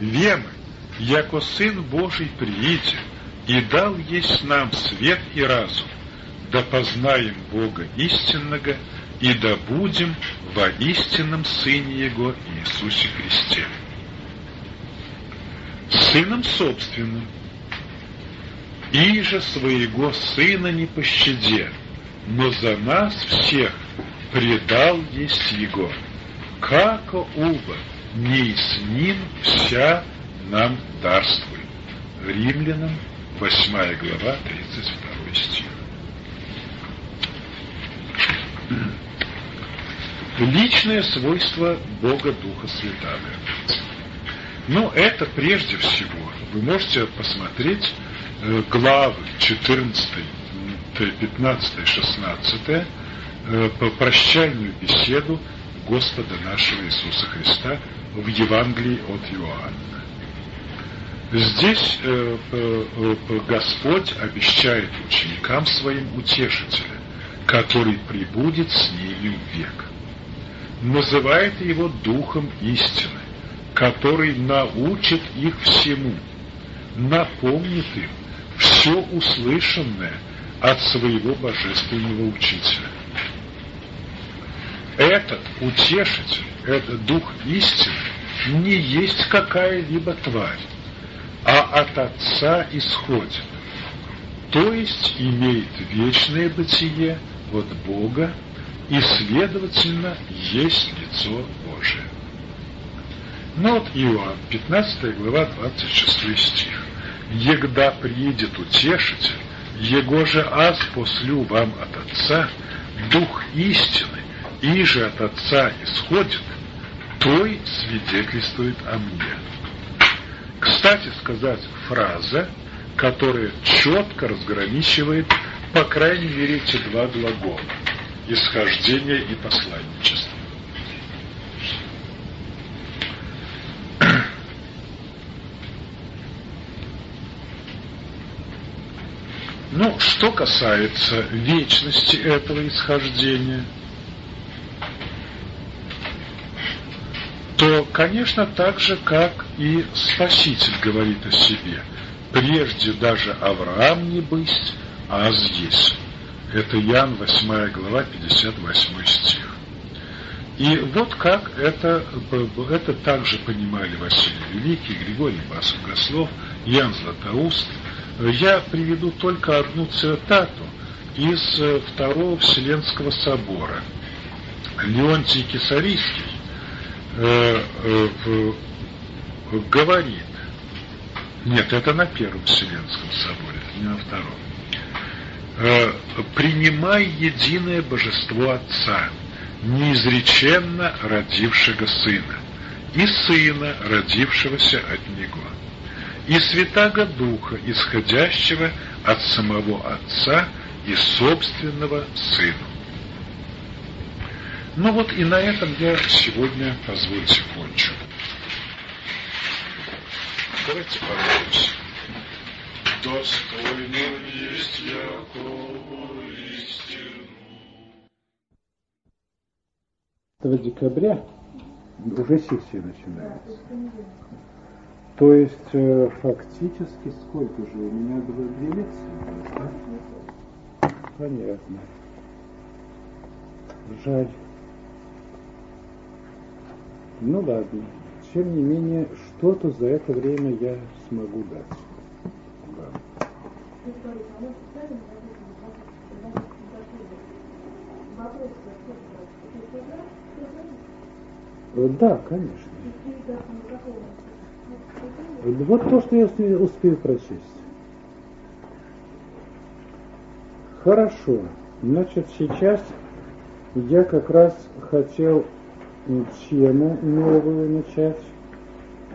Вемы, яко Сын Божий прииде, и дал есть нам свет и разум, да познаем Бога истинного, и да будем во истинном Сыне Его Иисусе Христе. Сыном собственным, и же своего Сына не пощаде, но за нас всех предал есть Его, како уба не с ним вся нам дарствует. Римлянам, 8 глава, 32 стих. Личное свойство Бога Духа Святаго. Но это прежде всего, вы можете посмотреть э, главы 14, 15, 16, по прощальную беседу Господа нашего Иисуса Христа в Евангелии от Иоанна. Здесь э, э, Господь обещает ученикам своим утешителя, который прибудет с ними в век. Называет его Духом истины, который научит их всему, напомнит им все услышанное от своего божественного учителя. Этот утешитель, этот дух истины, не есть какая-либо тварь, а от Отца исходит, то есть имеет вечное бытие от Бога и, следовательно, есть лицо Божие. Ну вот Иоанн, 15 глава, 26 стих. «Егда приедет утешитель, его же аз послю вам от Отца, Дух истины, и же от Отца исходит, той свидетельствует о мне». Кстати сказать, фраза, которая четко разграничивает, по крайней мере, эти два глагола – исхождение и посланничество. Ну, что касается вечности этого исхождения, то, конечно, так же, как и Спаситель говорит о себе, прежде даже Авраам не быть, а есть. Это Ян 8 глава, 58 стих. И вот как это, это также понимали Василий Великий, Григорий Басугослов, Ян Златоуст – я приведу только одну цитату из э, Второго Вселенского собора. Леонтий Кисарийский говорит, нет, это на Первом Вселенском соборе, не на Втором, э, принимай единое божество Отца, неизреченно родившего Сына, и Сына, родившегося от Него и Святаго Духа, исходящего от самого Отца и собственного Сына. Ну вот и на этом я сегодня, позвольте, кончу. Давайте помолимся. Достойным есть Якову истину. 2 декабря уже сессия начинается. То есть э, фактически сколько же у меня было две лекции? Да? Понятно. Жаль. Ну ладно. Тем не менее, что-то за это время я смогу дать. Да. Да, конечно. Вот то, что я успею прочесть. Хорошо. Значит, сейчас я как раз хотел тему новую начать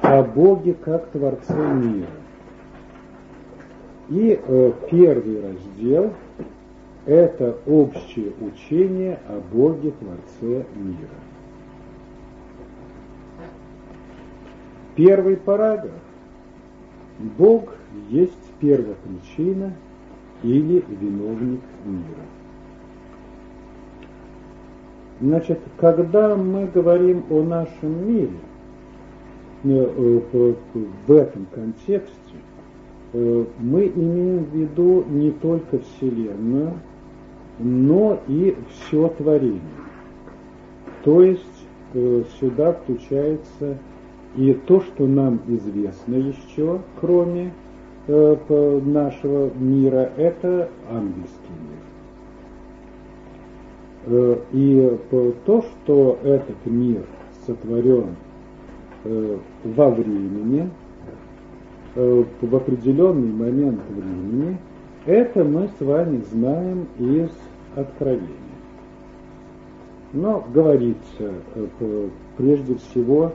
о Боге как Творце мира. И э, первый раздел – это общее учение о Боге Творце мира. Первый параграф Бог есть первопричина или виновник мира. Значит, когда мы говорим о нашем мире, в этом контексте мы имеем в виду не только Вселенную, но и все творение. То есть сюда включается и то, что нам известно еще, кроме нашего мира, это ангельский мир. И то, что этот мир сотворен во времени, в определенный момент времени, это мы с вами знаем из Откровения. Но говорится прежде всего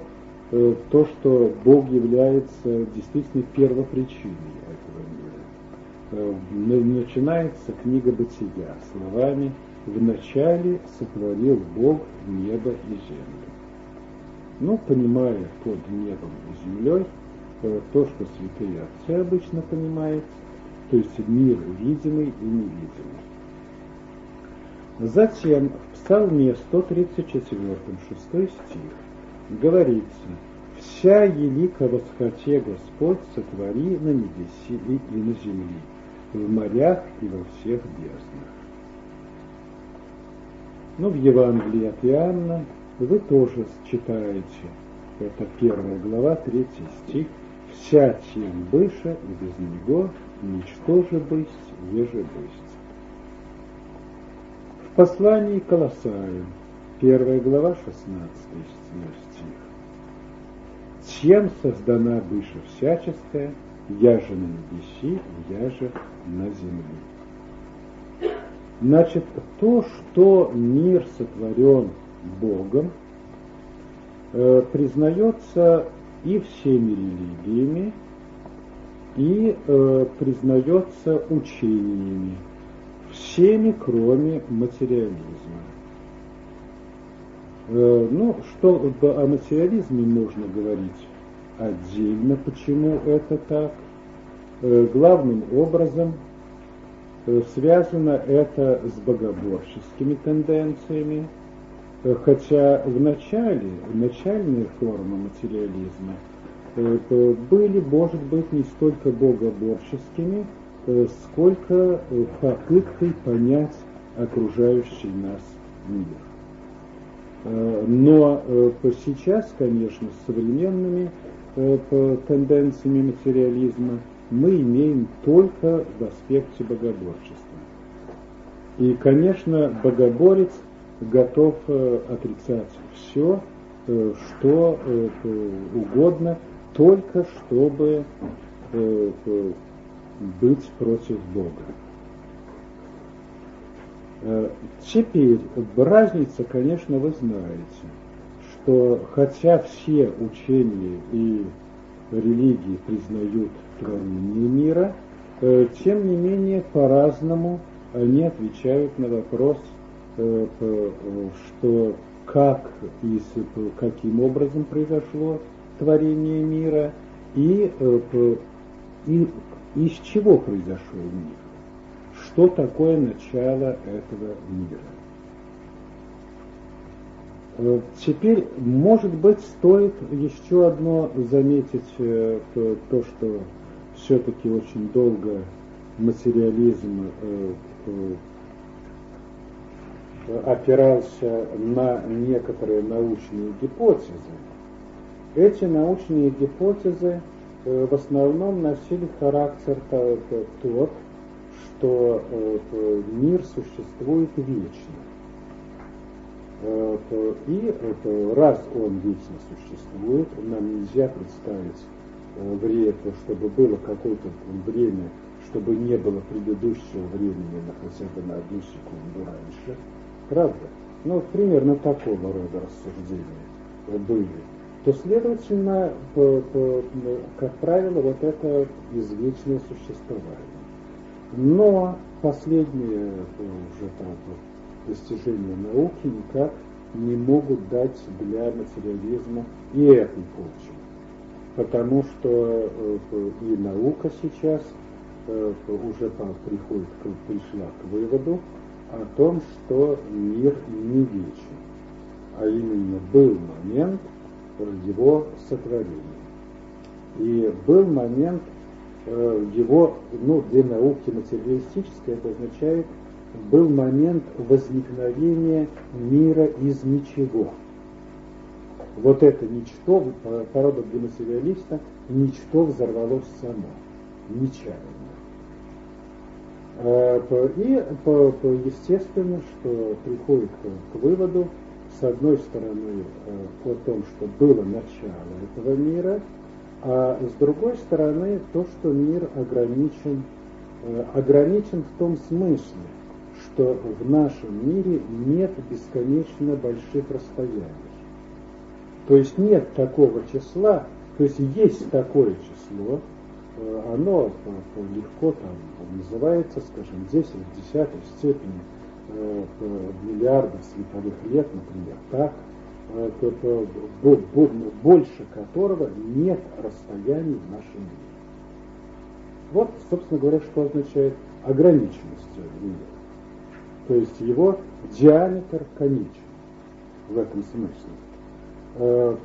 то, что Бог является действительно первопричиной этого мира. Начинается книга Бытия словами «В начале сотворил Бог небо и землю». Ну, понимая под небом и землей то, что святые отцы обычно понимают, то есть мир видимый и невидимый. Затем в Псалме 134, 6 стих говорится «Вся елика восхоте Господь сотвори на небеси и, на земле, в морях и во всех безднах». Ну, в Евангелии от Иоанна вы тоже читаете, это первая глава, третий стих, «Вся тем быша, и без него ничто же быть, еже быть». В послании Колоссаем, первая глава, 16 стих. «Чем создана быша всяческая, я же на небеси, я же на земле». Значит, то, что мир сотворен Богом, э, признается и всеми религиями, и э, признается учениями, всеми, кроме материализма. Э, ну, что о материализме можно говорить отдельно, почему это так. Главным образом связано это с богоборческими тенденциями, э, хотя в начале, начальные формы материализма э, были, может быть, не столько богоборческими, э, сколько попыткой понять окружающий нас мир. Но сейчас, конечно, с современными тенденциями материализма мы имеем только в аспекте богоборчества. И, конечно, богоборец готов отрицать все, что угодно, только чтобы быть против Бога. Теперь разница, конечно, вы знаете, что хотя все учения и религии признают творение мира, э, тем не менее по-разному они отвечают на вопрос, э, что как и каким образом произошло творение мира и, э, и из чего произошел мир, что такое начало этого мира. Теперь, может быть, стоит еще одно заметить то, что все-таки очень долго материализм э, э, опирался на некоторые научные гипотезы. Эти научные гипотезы э, в основном носили характер тот, что мир существует вечно. И раз он вечно существует, нам нельзя представить время, чтобы было какое-то время, чтобы не было предыдущего времени на хотя бы на одну секунду раньше. Правда? Ну, примерно такого рода рассуждения были. То, следовательно, по, по, как правило, вот это извечное существование. Но последние уже там, достижения науки никак не могут дать для материализма и этой почвы потому что э, и наука сейчас э, уже приходит, пришла к выводу о том, что мир не вечен, а именно был момент его сотворения. И был момент э, его, ну, для науки материалистической это означает, был момент возникновения мира из ничего. Вот это ничто, по роду для материалиста, ничто взорвалось само, нечаянно. Э, и естественно, что приходит к выводу, с одной стороны, э, о том, что было начало этого мира, а с другой стороны, то, что мир ограничен, э, ограничен в том смысле, что в нашем мире нет бесконечно больших расстояний. То есть нет такого числа, то есть есть такое число, э, оно легко там называется, скажем, 10 в десятой степени э, миллиардов световых лет, например, так, э, больше которого нет расстояний в нашем мире. Вот, собственно говоря, что означает ограниченность мира. То есть его диаметр конечен в этом смысле. Но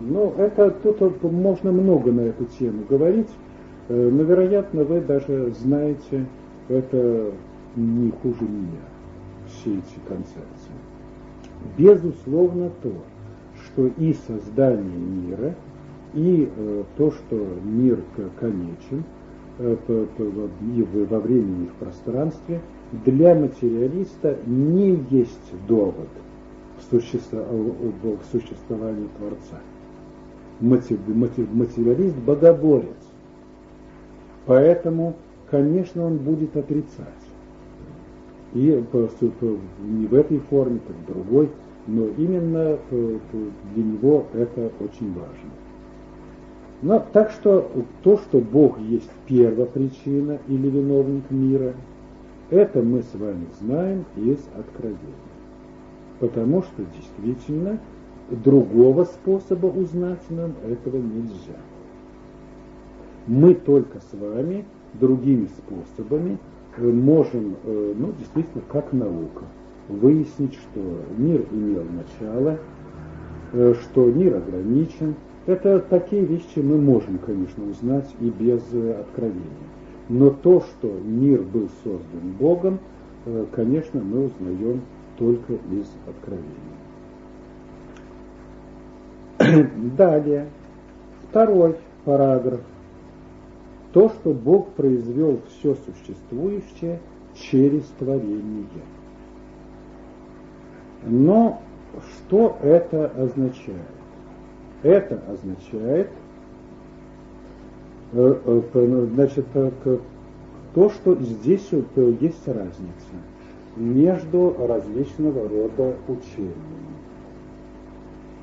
ну, это тут можно много на эту тему говорить, э, но, вероятно, вы даже знаете это не хуже меня, все эти концепции. Безусловно, то, что и создание мира, и э, то, что мир конечен, э, во времени и в пространстве, для материалиста не есть довод – к существованию Творца. Материалист – богоборец. Поэтому, конечно, он будет отрицать. И не в этой форме, так в другой, но именно для него это очень важно. Но, так что то, что Бог есть первопричина или виновник мира, это мы с вами знаем из Откровения потому что действительно другого способа узнать нам этого нельзя. Мы только с вами другими способами э, можем, э, ну, действительно, как наука, выяснить, что мир имел начало, э, что мир ограничен. Это такие вещи мы можем, конечно, узнать и без откровения. Но то, что мир был создан Богом, конечно, мы узнаем только из откровения. Далее, второй параграф. То, что Бог произвел все существующее через творение. Но что это означает? Это означает, э, э, значит, то, что здесь есть разница между различного рода учениями.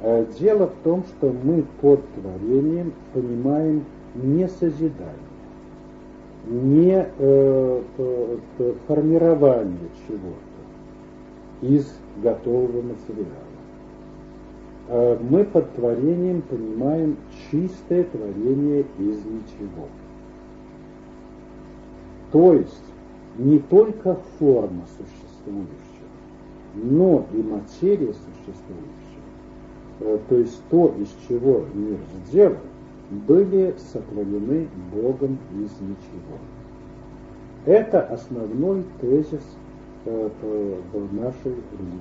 Э, дело в том, что мы под творением понимаем не созидание, не э, формирование чего-то из готового материала. Э, мы под творением понимаем чистое творение из ничего. То есть не только форма существует, существующего, но и материя существующая, э, то есть то, из чего мир сделан, были сотворены Богом из ничего. Это основной тезис э, в нашей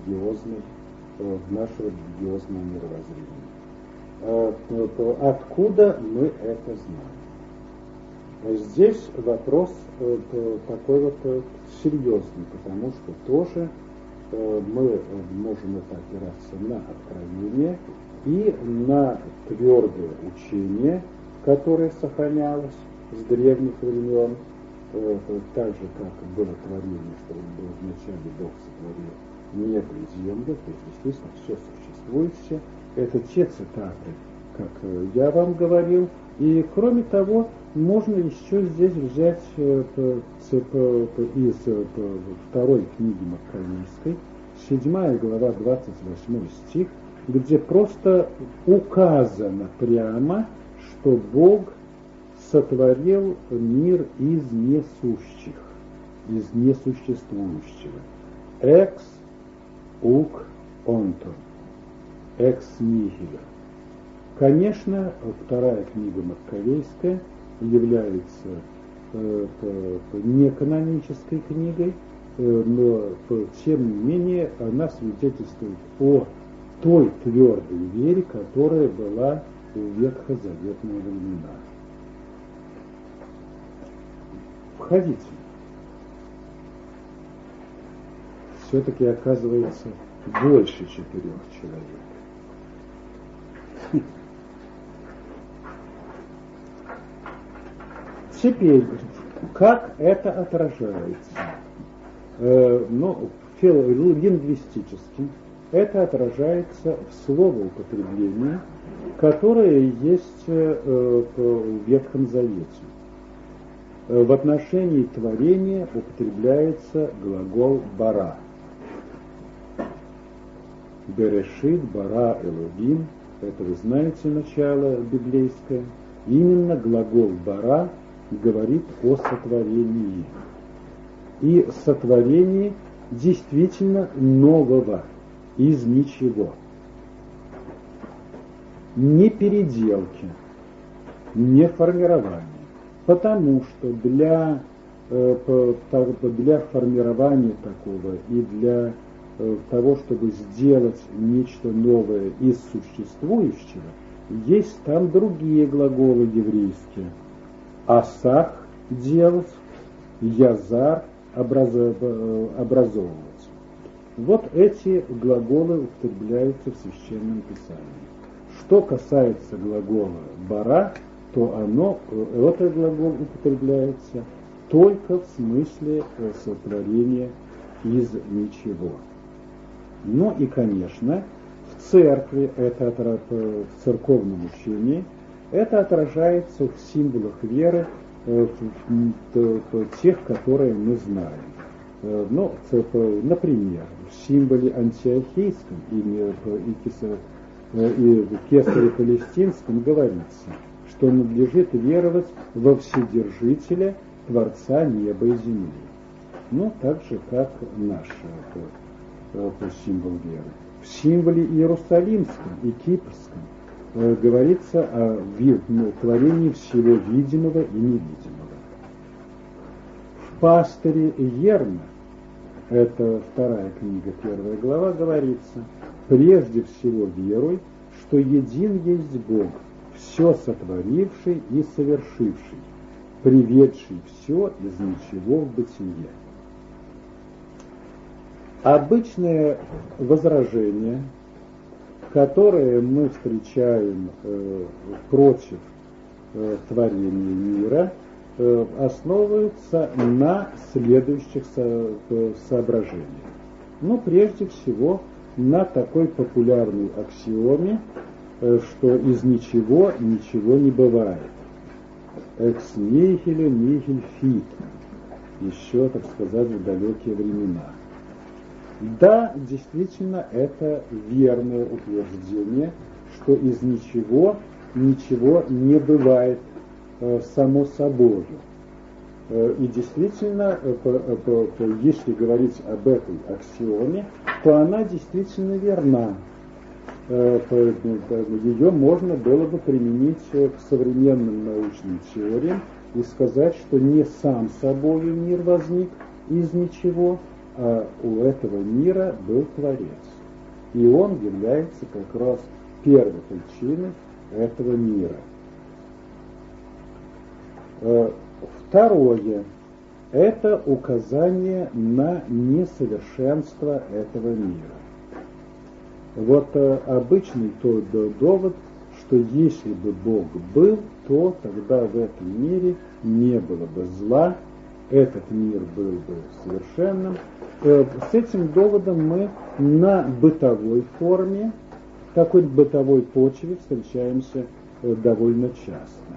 религиозной, э, в нашем религиозном мировоззрении. Откуда мы это знаем? Здесь вопрос такой вот серьезный, потому что тоже э, мы можем опираться на откровение и на твердое учение, которое сохранялось с древних времен, э, так же, как было творение, что вначале Бог сотворил небо и землю, то есть действительно все существующее. Это те цитаты, как э, я вам говорил, и кроме того, можно еще здесь взять э, из э, второй книги Макканийской, 7 глава, 28 стих, где просто указано прямо, что Бог сотворил мир из несущих, из несуществующего. Экс ук онто, экс нихиля. Конечно, вторая книга Маковейская является э, не канонической книгой, э, но тем не менее она свидетельствует о той твердой вере, которая была у ветхозаветного времена. Входите. Все-таки оказывается больше четырех человек. Теперь, как это отражается? Э, ну, лингвистически это отражается в словоупотреблении, которое есть э, в Ветхом Завете. Э, в отношении творения употребляется глагол «бара». Берешит, бара, элогим, это вы знаете начало библейское. Именно глагол бара говорит о сотворении. И сотворении действительно нового, из ничего. Не переделки, не формирования. Потому что для, э, для формирования такого и для э, того, чтобы сделать нечто новое из существующего, есть там другие глаголы еврейские – асах делать, язар образовывать. Вот эти глаголы употребляются в Священном Писании. Что касается глагола бара, то оно, этот глагол употребляется только в смысле э, сотворения из ничего. Ну и, конечно, в церкви, это в церковном учении, это отражается в символах веры, э, тех, которые мы знаем. Э, ну, например, в символе антиохийском и, э, Кесаре Палестинском говорится, что надлежит веровать во Вседержителя, Творца неба и земли. Ну, так же, как наш символ веры. В символе Иерусалимском и Кипрском говорится о ну, творении всего видимого и невидимого. В пастыре Ерна, это вторая книга, первая глава, говорится, прежде всего веруй, что един есть Бог, все сотворивший и совершивший, приведший все из ничего в бытие. Обычное возражение – которые мы встречаем э, против э, творения мира, э, основываются на следующих со, э, соображениях. Ну, прежде всего, на такой популярной аксиоме, э, что из ничего ничего не бывает. Ex nihilo nihil fit. Еще, так сказать, в далекие времена. Да, действительно, это верное утверждение, что из ничего ничего не бывает э, само собою. Э, и действительно, э, если говорить об этой аксиоме, то она действительно верна. Э, ее можно было бы применить к современным научным теориям и сказать, что не сам собою мир возник из ничего, а у этого мира был Творец. И он является как раз первой причиной этого мира. Э, второе – это указание на несовершенство этого мира. Вот э, обычный тот довод, что если бы Бог был, то тогда в этом мире не было бы зла, этот мир был бы совершенным, Э, с этим доводом мы на бытовой форме, такой бытовой почве встречаемся э, довольно часто.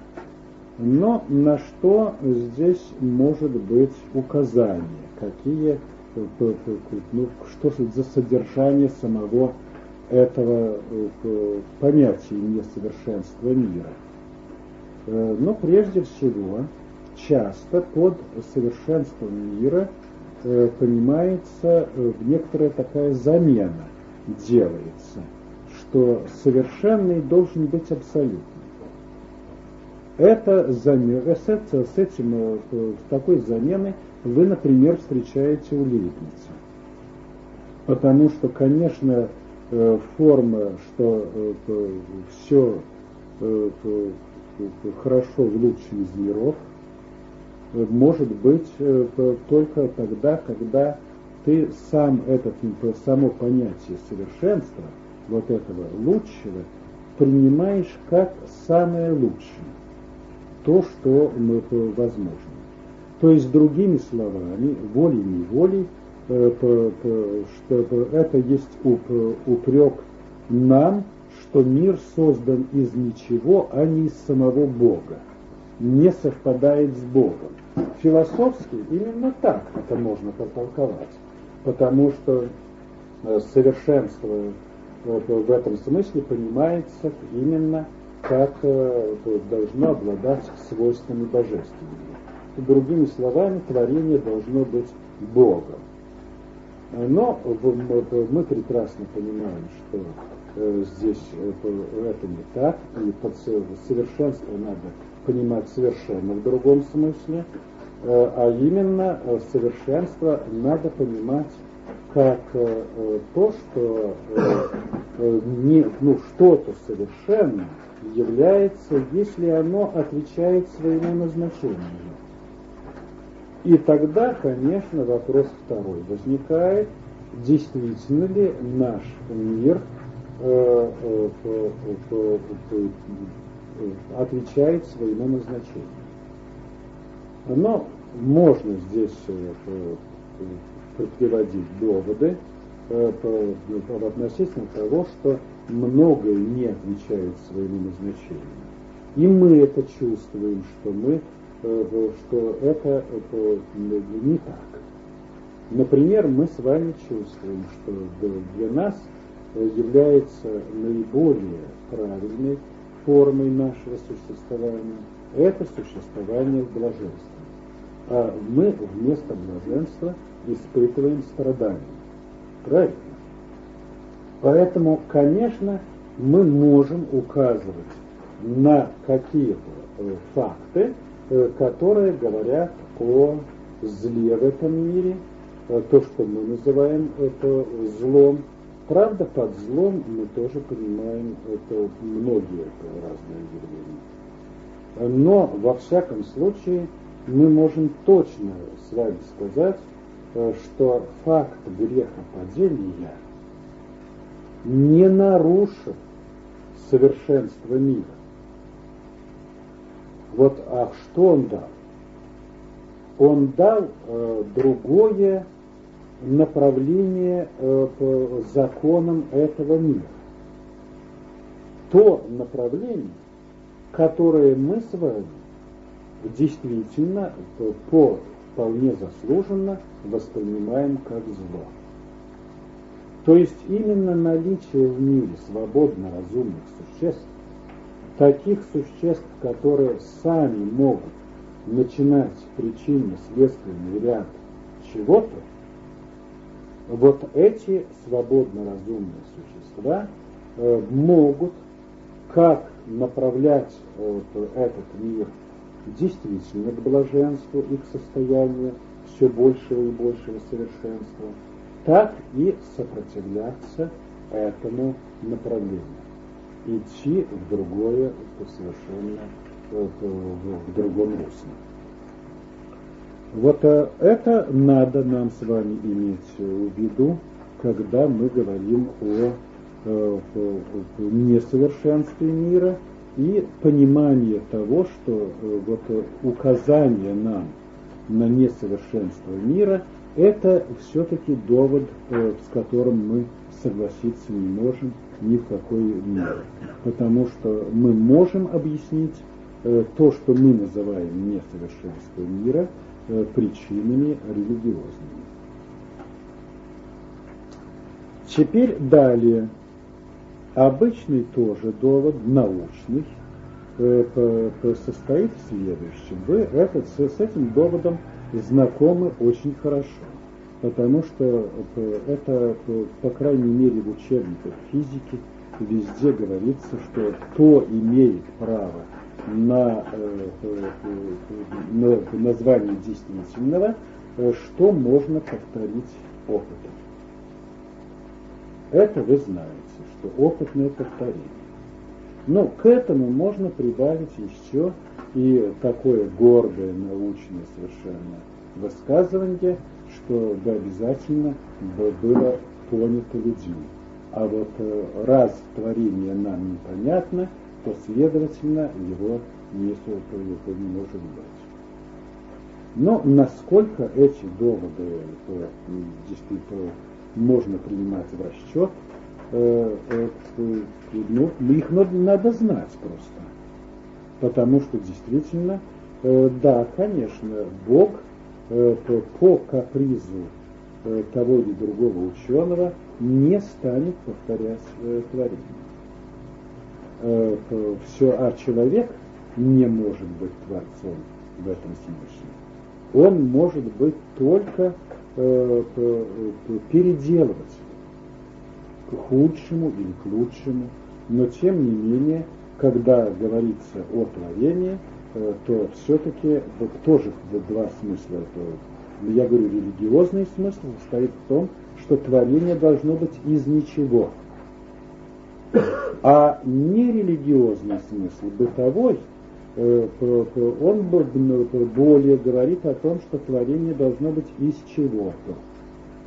Но на что здесь может быть указание, какие, э, ну, что за содержание самого этого понятия несовершенства мира. Но прежде всего, часто под совершенством мира – понимается э, некоторая такая замена делается, что совершенный должен быть абсолютным. Это замена, с этим, э, с такой заменой вы, например, встречаете у Лейбница. Потому что, конечно, э, форма, что все хорошо в лучшем из миров, может быть только тогда, когда ты сам этот, само понятие совершенства, вот этого лучшего, принимаешь как самое лучшее, то, что возможно. То есть, другими словами, волей-неволей, э, что это есть упрек нам, что мир создан из ничего, а не из самого Бога, не совпадает с Богом. Философски именно так это можно потолковать потому что э, совершенство в этом смысле понимается именно как э, должно обладать свойствами божественными. Другими словами, творение должно быть Богом. Но мы прекрасно понимаем, что э, здесь это не так, и под совершенство надо понимать совершенно в другом смысле. Э, а именно э, совершенство надо понимать как э, то, что не, ну, что-то совершенно является, если оно отвечает своему назначению. И тогда, конечно, вопрос второй возникает, действительно ли наш мир э, э, э, отвечает своему назначению. Но можно здесь э, э, приводить доводы э, относительно того, что многое не отвечает своему назначению. И мы это чувствуем, что мы, что это не так. Например, мы с вами чувствуем, что для нас является наиболее правильной формой нашего существования это существование в блаженстве а мы вместо блаженства испытываем страдания. Правильно? Поэтому, конечно, мы можем указывать на какие-то э, факты, э, которые говорят о зле в этом мире, э, то, что мы называем это злом. Правда, под злом мы тоже понимаем это многие разные явления. Но, во всяком случае, мы можем точно с вами сказать, э, что факт греха падения не нарушит совершенство мира. Вот, а что он дал? Он дал э, другое направление э, по законам этого мира. То направление, которое мы с вами действительно по вполне заслуженно воспринимаем как зло. То есть именно наличие в мире свободно разумных существ, таких существ, которые сами могут начинать причинно-следственный ряд чего-то, вот эти свободно разумные существа э, могут как направлять э, этот мир действительно к блаженству и к состоянию все большего и большего совершенства, так и сопротивляться этому направлению, идти в другое, совершенно в, в другом русле. Вот э, это надо нам с вами иметь в виду, когда мы говорим о, о несовершенстве мира – и понимание того, что э, вот э, указание нам на несовершенство мира – это все-таки довод, э, с которым мы согласиться не можем ни в какой мере. Потому что мы можем объяснить то, что мы называем несовершенством мира, причинами религиозными. Теперь далее. Обычный тоже довод, научный, э, состоит в следующем. Вы этот, с этим доводом знакомы очень хорошо, потому что э, это, по крайней мере, в учебниках физики везде говорится, что кто имеет право на, на название действительного, что можно повторить опытом. Это вы знаете, что опытное повторение. Но к этому можно прибавить еще и такое гордое научное совершенно высказывание, что бы обязательно было понято людьми. А вот э, раз творение нам непонятно, то, следовательно, его не, не может быть. Но насколько эти доводы э, действительно можно принимать в расчет, э, ну, их надо знать просто. Потому что действительно, да, конечно, Бог по капризу того или другого ученого не станет повторять творение. Все, а человек не может быть творцом в этом смысле он может быть только э, переделывать к худшему или к лучшему, но тем не менее, когда говорится о творении, э, то все-таки тоже два смысла. Я говорю, религиозный смысл состоит в том, что творение должно быть из ничего. А нерелигиозный смысл, бытовой, Э, он более говорит о том, что творение должно быть из чего-то.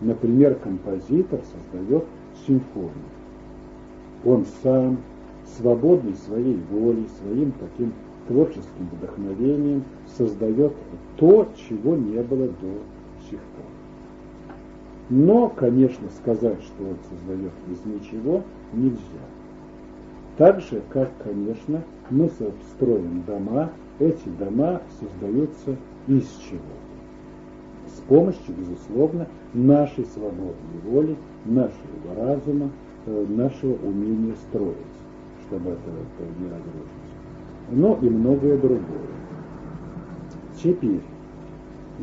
Например, композитор создает симфонию. Он сам, свободный своей волей, своим таким творческим вдохновением, создает то, чего не было до сих пор. Но, конечно, сказать, что он создает из ничего, нельзя. Так же, как, конечно, мы строим дома, эти дома создаются из чего-то. С помощью, безусловно, нашей свободной воли, нашего разума, э, нашего умения строить, чтобы это, это не разрушить. Но и многое другое. Теперь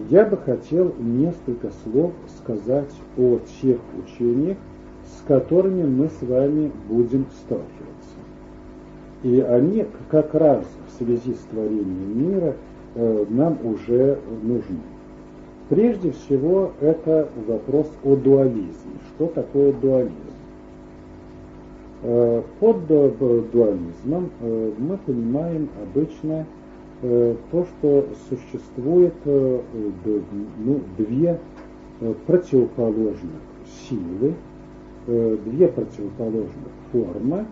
я бы хотел несколько слов сказать о тех учениях, с которыми мы с вами будем сталкиваться. И они как раз в связи с творением мира э, нам уже нужны. Прежде всего, это вопрос о дуализме. Что такое дуализм? Э, под дуализмом э, мы понимаем обычно то, что существует ну, две противоположных силы, две противоположных формы,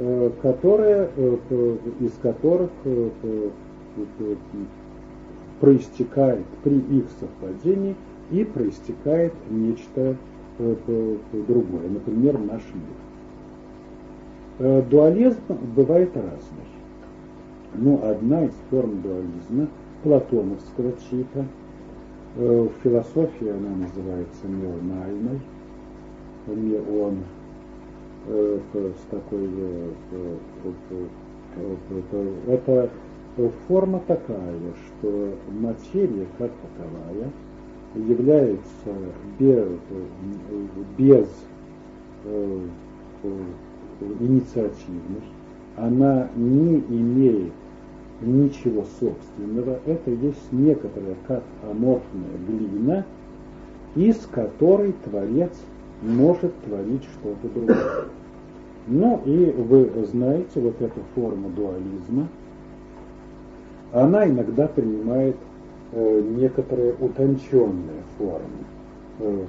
Э, которые, э, из которых э, проистекает при их совпадении и проистекает нечто другое, например, наш мир. Дуализм бывает разный. Но одна из форм дуализма платоновского типа, в философии она называется меональной, меон Э, с такой это форма такая, что материя как таковая является без, без э, инициативной, она не имеет ничего собственного, это есть некоторая как аморфная глина, из которой Творец может творить что-то другое. Ну и вы знаете вот эту форму дуализма, она иногда принимает э, некоторые утонченные формы, э,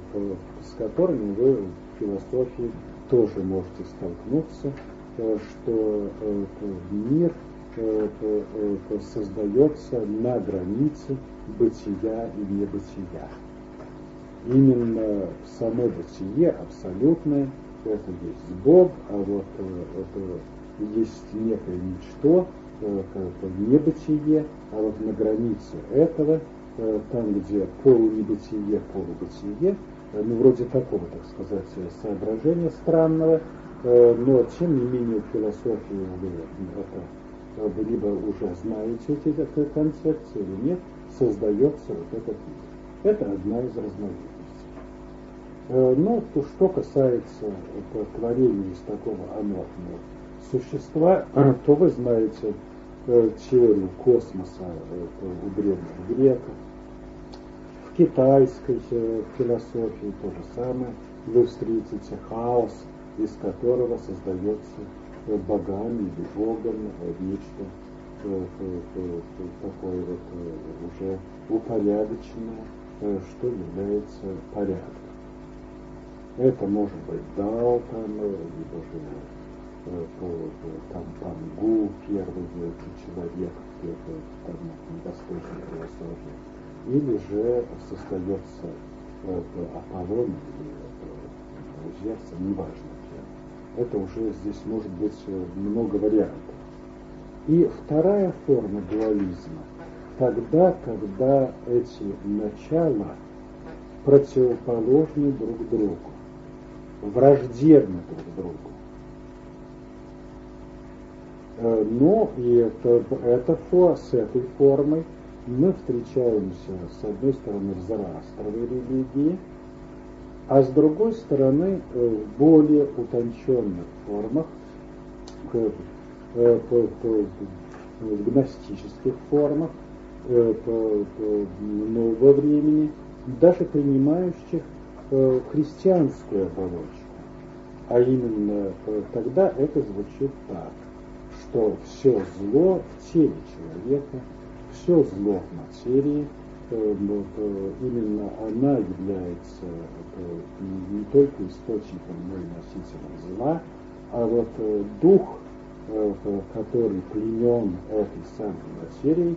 с которыми вы в философии тоже можете столкнуться, что э, мир э, э, создается на границе бытия и небытия. Именно само бытие абсолютное это есть Бог, а вот это есть некое ничто, небытие, а вот на границе этого, там, где полунебытие, полубытие, ну, вроде такого, так сказать, соображения странного, но, тем не менее, философии вы это вы либо уже знаете эти концепции или нет, создается вот этот мир. Это одна из разновидностей. Э, ну, то, что касается творения из такого аморфного существа, то вы знаете э, теорию космоса у древних греков. В китайской э, философии то же самое. Вы встретите хаос, из которого создается богами или богом нечто такое вот уже упорядоченное, что является порядком. Это может быть Дао там, либо же э, там Пангу, первый человек в там, восточной философии, или же создается э, Аполлон или Зевса, неважно. Это уже здесь может быть э, много вариантов. И вторая форма дуализма, тогда, когда эти начала противоположны друг другу враждебны друг другу. Э, но и это, это с этой формой мы встречаемся, с одной стороны, в зороастровой религии, а с другой стороны, э, в более утонченных формах, э, в гностических формах нового времени, даже принимающих Э, христианскую оболочку. А именно э, тогда это звучит так, что все зло в теле человека, все зло в материи, э, именно она является не только источником, но и носителем зла, а вот дух, который пленен этой самой материей,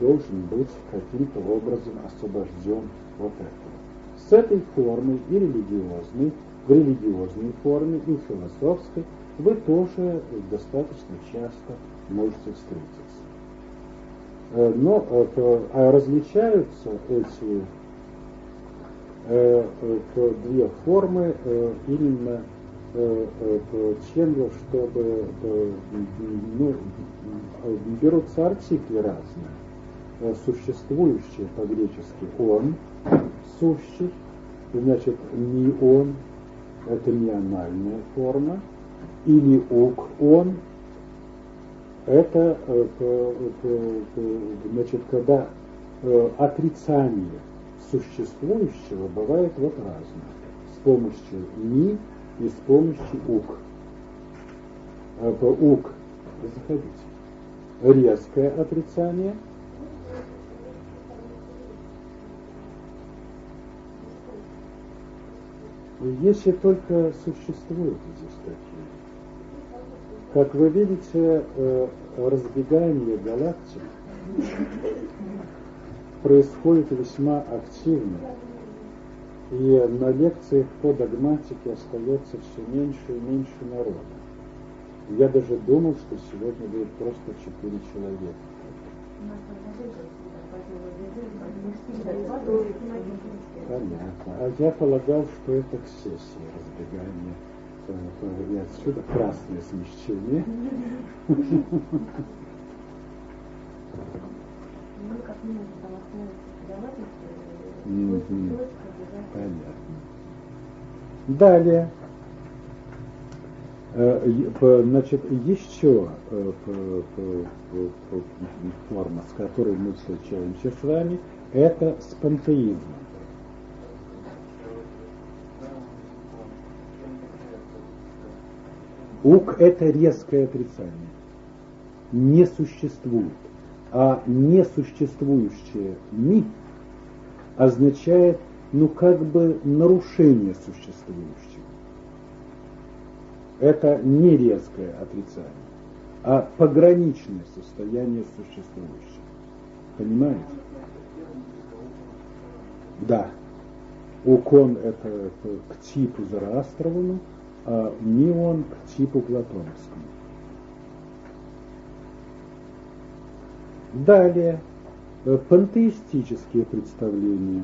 должен быть каким-то образом освобожден от этого. С этой формой и религиозной, в религиозной форме и философской вы тоже достаточно часто можете встретиться. Э, но э, а различаются эти э, две формы именно чем, чтобы ну, берутся артикли разные, существующие по-гречески «он», сущий, значит, не он, это не форма, или ук он, это, э, значит, когда э, отрицание существующего бывает вот разное. С помощью ни и с помощью ук. Ук, заходите. Резкое отрицание – Если только существуют здесь такие. Как вы видите, э, разбегание галактик происходит весьма активно. И на лекциях по догматике остается все меньше и меньше народа. Я даже думал, что сегодня будет просто четыре человека. Понятно. А я полагал, что это к сессии разбегания. И отсюда красное смещение. Понятно. Далее. Э, значит, еще э, форма, с которой мы встречаемся с вами, это спонтеизм. Ук – это резкое отрицание. Не существует. А несуществующее «ми» означает, ну, как бы нарушение существующего. Это не резкое отрицание, а пограничное состояние существующего. Понимаете? Да. Укон – это к типу Зараастровому, а Мион к типу Платоновскому. Далее, э, пантеистические представления.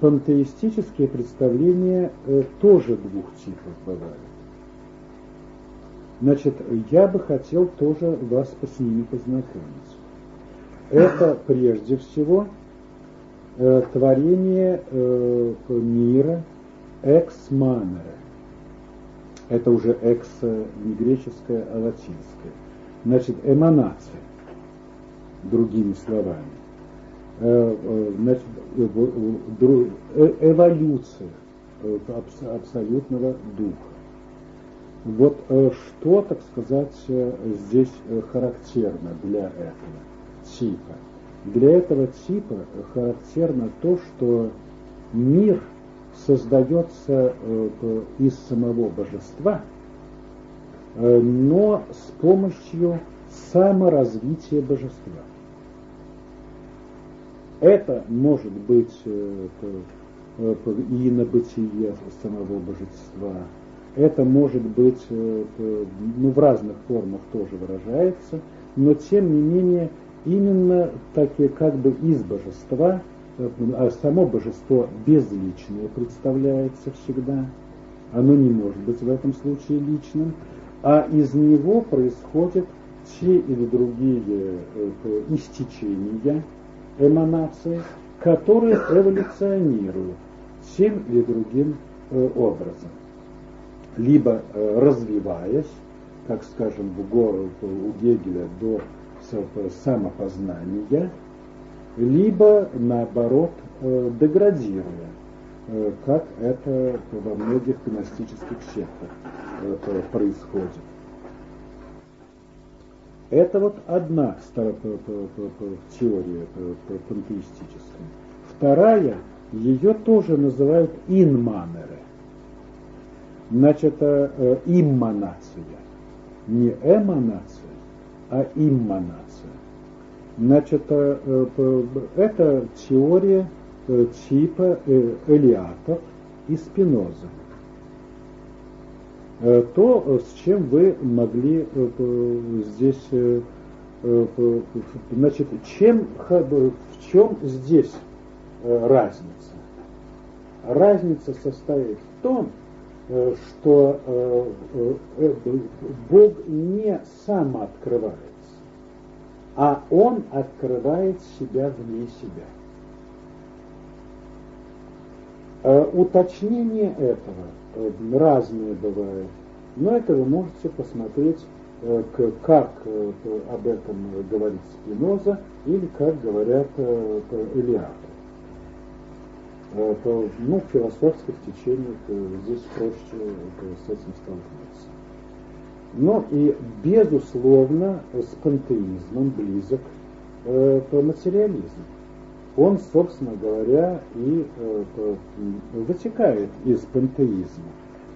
Пантеистические представления э, тоже двух типов бывают. Значит, я бы хотел тоже вас с ними познакомить. Это прежде всего э, творение мира экс манере. Это уже экс не греческое, а латинское. Значит, эманация, другими словами. Э, э, значит, эволюция абсолютного духа. Вот что, так сказать, здесь характерно для этого типа? Для этого типа характерно то, что мир создается э, из самого божества, э, но с помощью саморазвития божества. Это может быть э, и на бытие самого божества, это может быть ну, в разных формах тоже выражается, но тем не менее именно такие как бы из божества, само божество безличное представляется всегда, оно не может быть в этом случае личным, а из него происходят те или другие э, истечения, эманации, которые эволюционируют тем или другим э, образом. Либо э, развиваясь, как скажем, в гору у Гегеля до самопознания, либо наоборот э, деградируя, э, как это во многих гностических сектах э, происходит. Это вот одна теория пантеистическая. Вторая, ее тоже называют инманеры. Значит, имманация. Не эманация, а имманация. Значит, э, это теория э, типа э, Элиатов и Спиноза. То, с чем вы могли здесь, значит, чем, в чем здесь разница? Разница состоит в том, что Бог не сам открывает а он открывает себя вне себя. Э, уточнение этого э, разные бывают, но это вы можете посмотреть, э, как об этом говорит Спиноза или как говорят Илиаторы. Ну, в философских течениях здесь проще с этим столкнуться. Но и, безусловно, с пантеизмом близок э, материализм. Он, собственно говоря, и э, вытекает из пантеизма.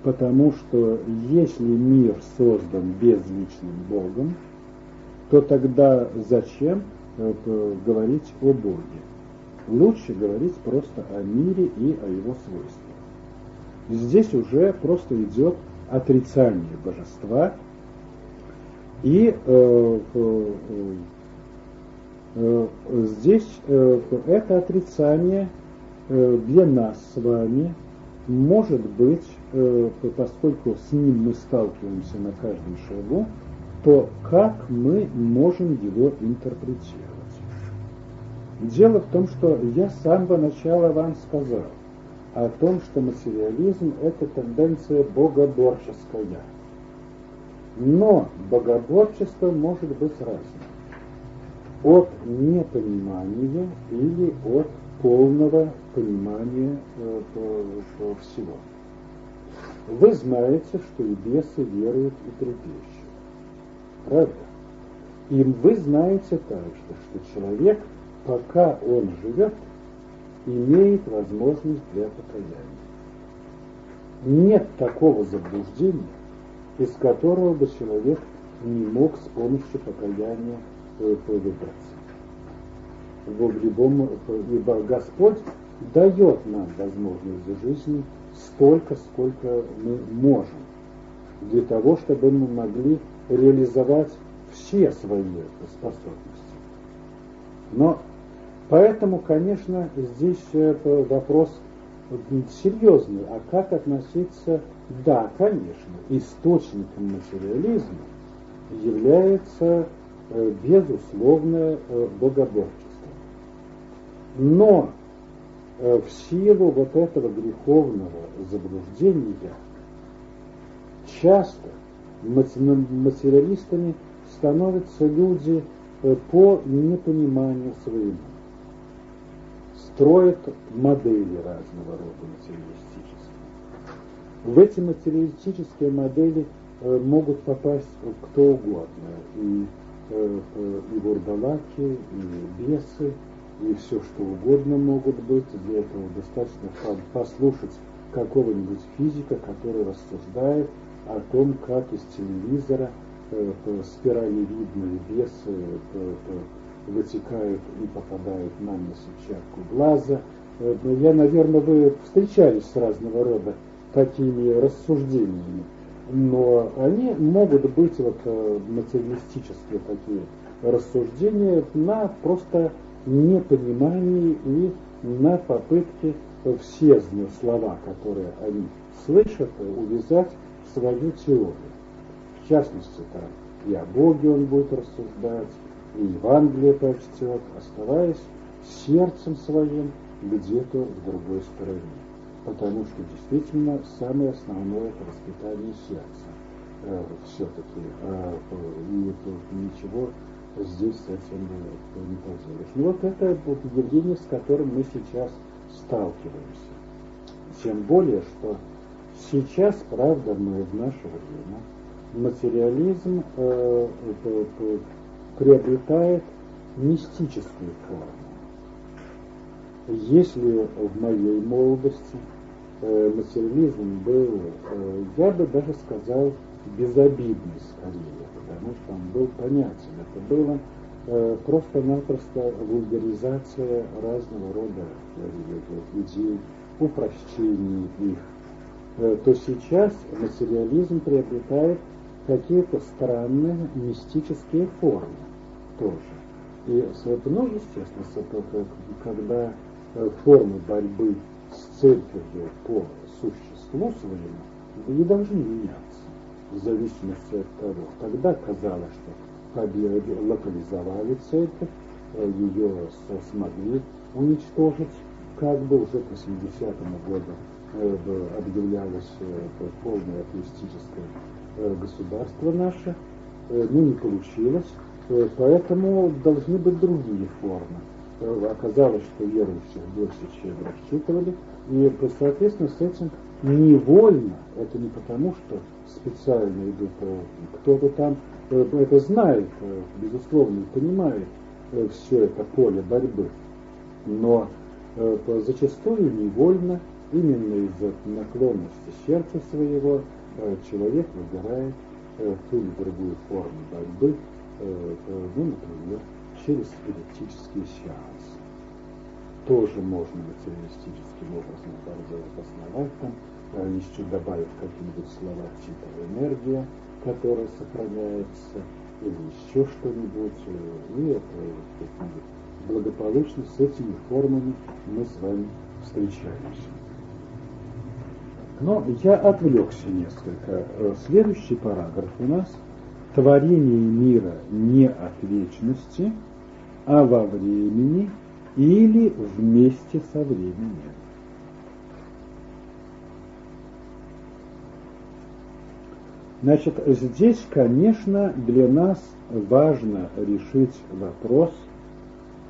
Потому что если мир создан безличным Богом, то тогда зачем э, говорить о Боге? Лучше говорить просто о мире и о его свойствах. Здесь уже просто идет отрицание божества, и э, э, э, здесь это отрицание для нас с вами может быть, поскольку с ним мы сталкиваемся на каждом шагу, то как мы можем его интерпретировать? Дело в том, что я с самого начала вам сказал о том, что материализм – это тенденция богоборческая – но богоборчество может быть разным. От непонимания или от полного понимания э, всего. Вы знаете, что и бесы веруют и трепещут. Правда? И вы знаете также, что человек, пока он живет, имеет возможность для покаяния. Нет такого заблуждения, из которого бы человек не мог с помощью покаяния э, выбраться. В любом, ибо Господь дает нам возможность в жизни столько, сколько мы можем, для того, чтобы мы могли реализовать все свои способности. Но поэтому, конечно, здесь э, вопрос серьезный, а как относиться да, конечно, источником материализма является э, безусловное э, богоборчество. Но в силу вот этого греховного заблуждения часто материалистами становятся люди по непониманию своему. Строят модели разного рода материалистические. В эти материалистические модели могут попасть кто угодно. И, и вурдалаки, и бесы, и все что угодно могут быть. Для этого достаточно послушать какого-нибудь физика, который рассуждает о том, как из телевизора э, спиралевидные весы э, вытекают и попадают нам на сетчатку глаза. Э, я, наверное, вы встречались с разного рода такими рассуждениями, но они могут быть вот материалистические такие рассуждения на просто непонимании и на попытке все слова, которые они слышат, увязать в свою теорию. В частности, там и о Боге он будет рассуждать, и Евангелие прочтет, оставаясь сердцем своим где-то в другой стороне. Потому что действительно самое основное это воспитание сердца э, все-таки. Э, и ничего здесь с этим не поделаешь. И вот это вот явление, с которым мы сейчас сталкиваемся. Тем более, что сейчас, правда, мы в наше время материализм э, э, приобретает мистическую форму. Если в моей молодости э, материализм был, э, я бы даже сказал, безобидный скорее, потому что он был понятен. Это было э, просто-напросто вульгаризация разного рода э, идей, упрощение их, э, то сейчас материализм приобретает какие-то странные мистические формы тоже. И, ну, естественно, когда формы борьбы с церковью по существу своему не должны меняться в зависимости от того. Тогда казалось, что локализовали церковь, э, ее смогли уничтожить, как бы уже к 80-му году э, объявлялось э, полное атеистическое государство наше, ну не получилось, поэтому должны быть другие формы. Оказалось, что верующих больше, чем рассчитывали, и, соответственно, с этим невольно, это не потому, что специально идут, э, кто-то там э, это знает, э, безусловно, понимает все это поле борьбы, но зачастую невольно, именно из-за наклонности сердца своего, человек выбирает ту или другую форму борьбы, ну, например, через спиритический сеанс тоже можно материалистическим образом обосновать там, а еще добавив какие-нибудь слова типа энергия, которая сохраняется, или еще что-нибудь, и это благополучно с этими формами мы с вами встречаемся. Но я отвлекся несколько. Следующий параграф у нас творение мира не от вечности, а во времени или вместе со временем. Значит, здесь, конечно, для нас важно решить вопрос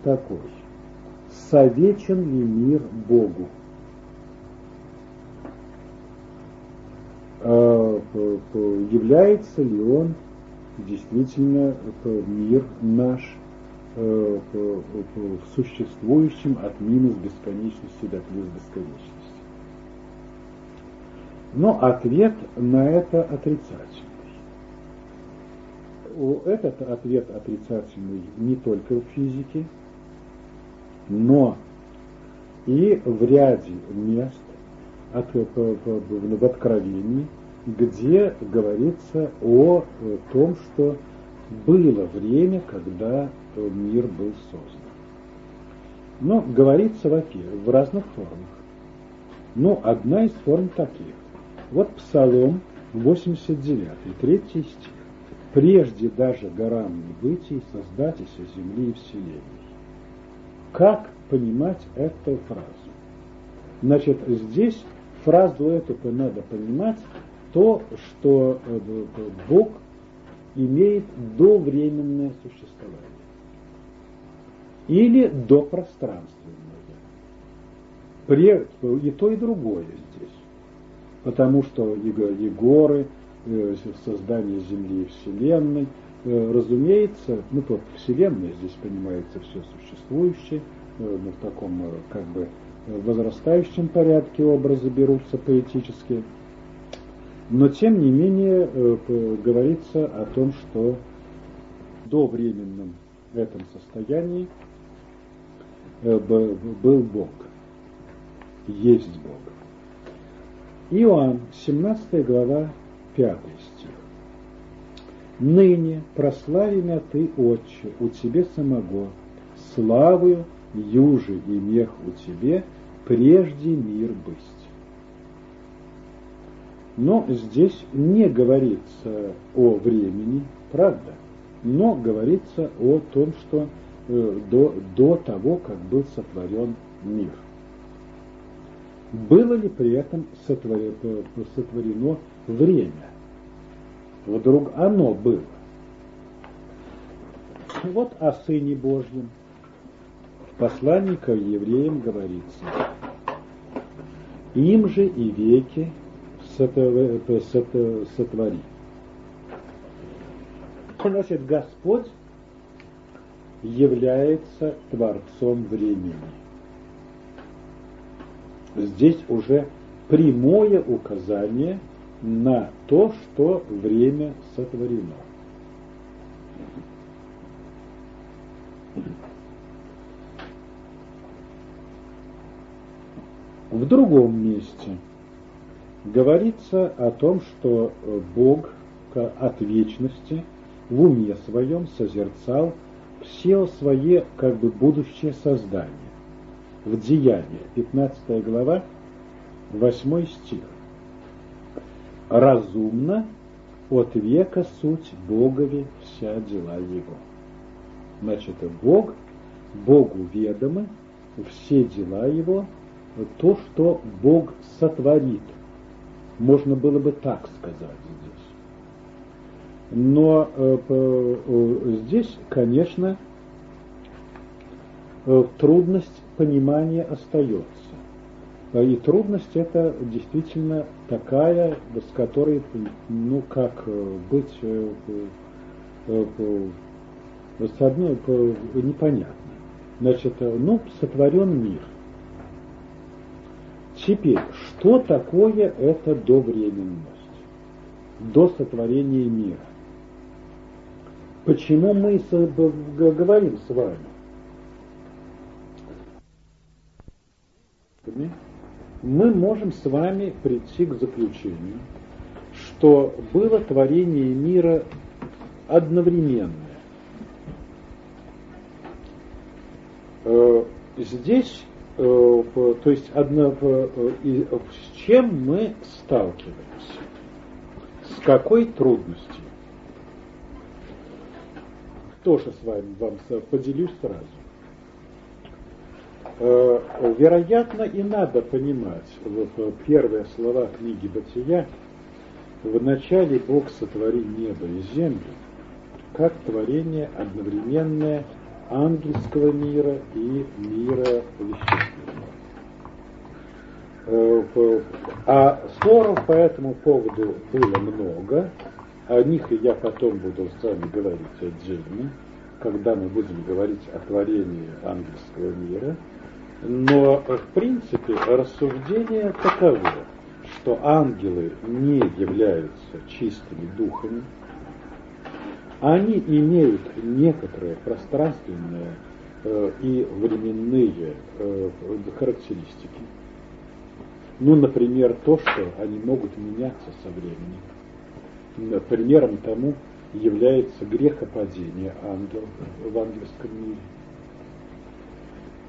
такой. Советчен ли мир Богу? А, является ли он действительно мир наш Э, существующим от минус бесконечности до плюс бесконечности. Но ответ на это отрицательный. Этот ответ отрицательный не только в физике, но и в ряде мест от, в Откровении, где говорится о том, что было время, когда мир был создан. Но говорится, во-первых, в разных формах. Но одна из форм таких. Вот Псалом 89, третий стих. «Прежде даже горам не быть и создатися земли и вселенной». Как понимать эту фразу? Значит, здесь фразу эту надо понимать, то, что э, Бог имеет довременное существование или допространственное. И то, и другое здесь. Потому что и горы, э, создание Земли и Вселенной, э, разумеется, ну, то Вселенная здесь понимается все существующее, ну, в таком как бы возрастающем порядке образы берутся поэтические. Но тем не менее э, говорится о том, что до временном этом состоянии э, был Бог, есть Бог. Иоанн, 17 глава, 5 стих. «Ныне прослави меня Ты, Отче, у Тебе самого, славою, южи и мех у Тебе, прежде мир быть. Но здесь не говорится о времени, правда, но говорится о том, что э, до, до того, как был сотворен мир. Было ли при этом сотворено, сотворено время? Вдруг оно было. Вот о Сыне Божьем. В послании к евреям говорится, им же и веки сотвори. Значит, Господь является Творцом времени. Здесь уже прямое указание на то, что время сотворено. В другом месте говорится о том, что Бог от вечности в уме своем созерцал все свои как бы будущее создание. В Деянии, 15 глава, 8 стих. Разумно от века суть Богови вся дела Его. Значит, Бог, Богу ведомы все дела Его, то, что Бог сотворит. Можно было бы так сказать здесь. Но э, э, здесь, конечно, э, трудность понимания остается. И трудность это действительно такая, с которой, ну как быть, с одной непонятно. Значит, ну, сотворен мир – Теперь, что такое эта довременность? До сотворения мира. Почему мы говорим с вами? Мы можем с вами прийти к заключению, что было творение мира одновременное. Э, здесь Э, то есть одно, э, с чем мы сталкиваемся, с какой трудностью. Тоже с вами вам поделюсь сразу. Э, вероятно, и надо понимать вот первые слова книги Бытия. В начале Бог сотворил небо и землю, как творение одновременное – ангельского мира и мира вещественного. Э, а споров по этому поводу было много, о них я потом буду с вами говорить отдельно, когда мы будем говорить о творении ангельского мира. Но, в принципе, рассуждение таково, что ангелы не являются чистыми духами, они имеют некоторые пространственные э, и временные э, характеристики. Ну, например, то, что они могут меняться со временем. Примером тому является грехопадение ангелов в ангельском мире.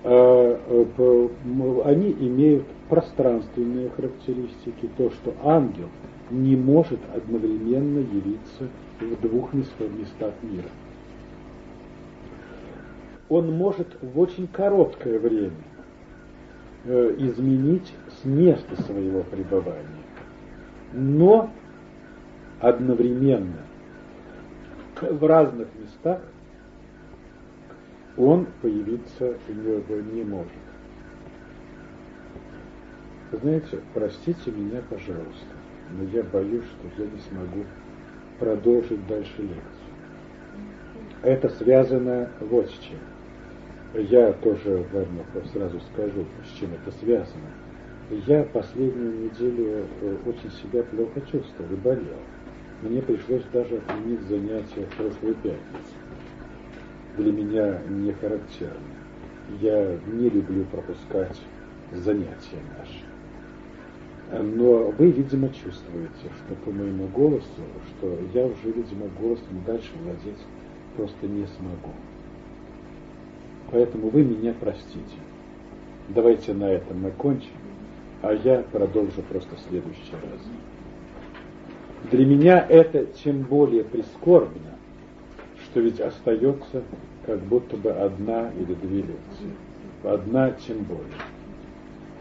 А, э, они имеют пространственные характеристики, то, что ангел не может одновременно явиться в двух местах мира. Он может в очень короткое время э, изменить с места своего пребывания. Но одновременно в разных местах он появиться не может. Знаете, простите меня, пожалуйста, но я боюсь, что я не смогу продолжить дальше лекцию. Это связано вот с чем. Я тоже вам сразу скажу, с чем это связано. Я последнюю неделю э, очень себя плохо чувствовал и болел. Мне пришлось даже отменить занятия в прошлую пятницу. Для меня не характерно. Я не люблю пропускать занятия наши. Но вы, видимо, чувствуете, что по моему голосу, что я уже, видимо, голосом дальше владеть просто не смогу. Поэтому вы меня простите. Давайте на этом мы кончим, а я продолжу просто в следующий раз. Для меня это тем более прискорбно, что ведь остается как будто бы одна или две лекции. Одна тем более.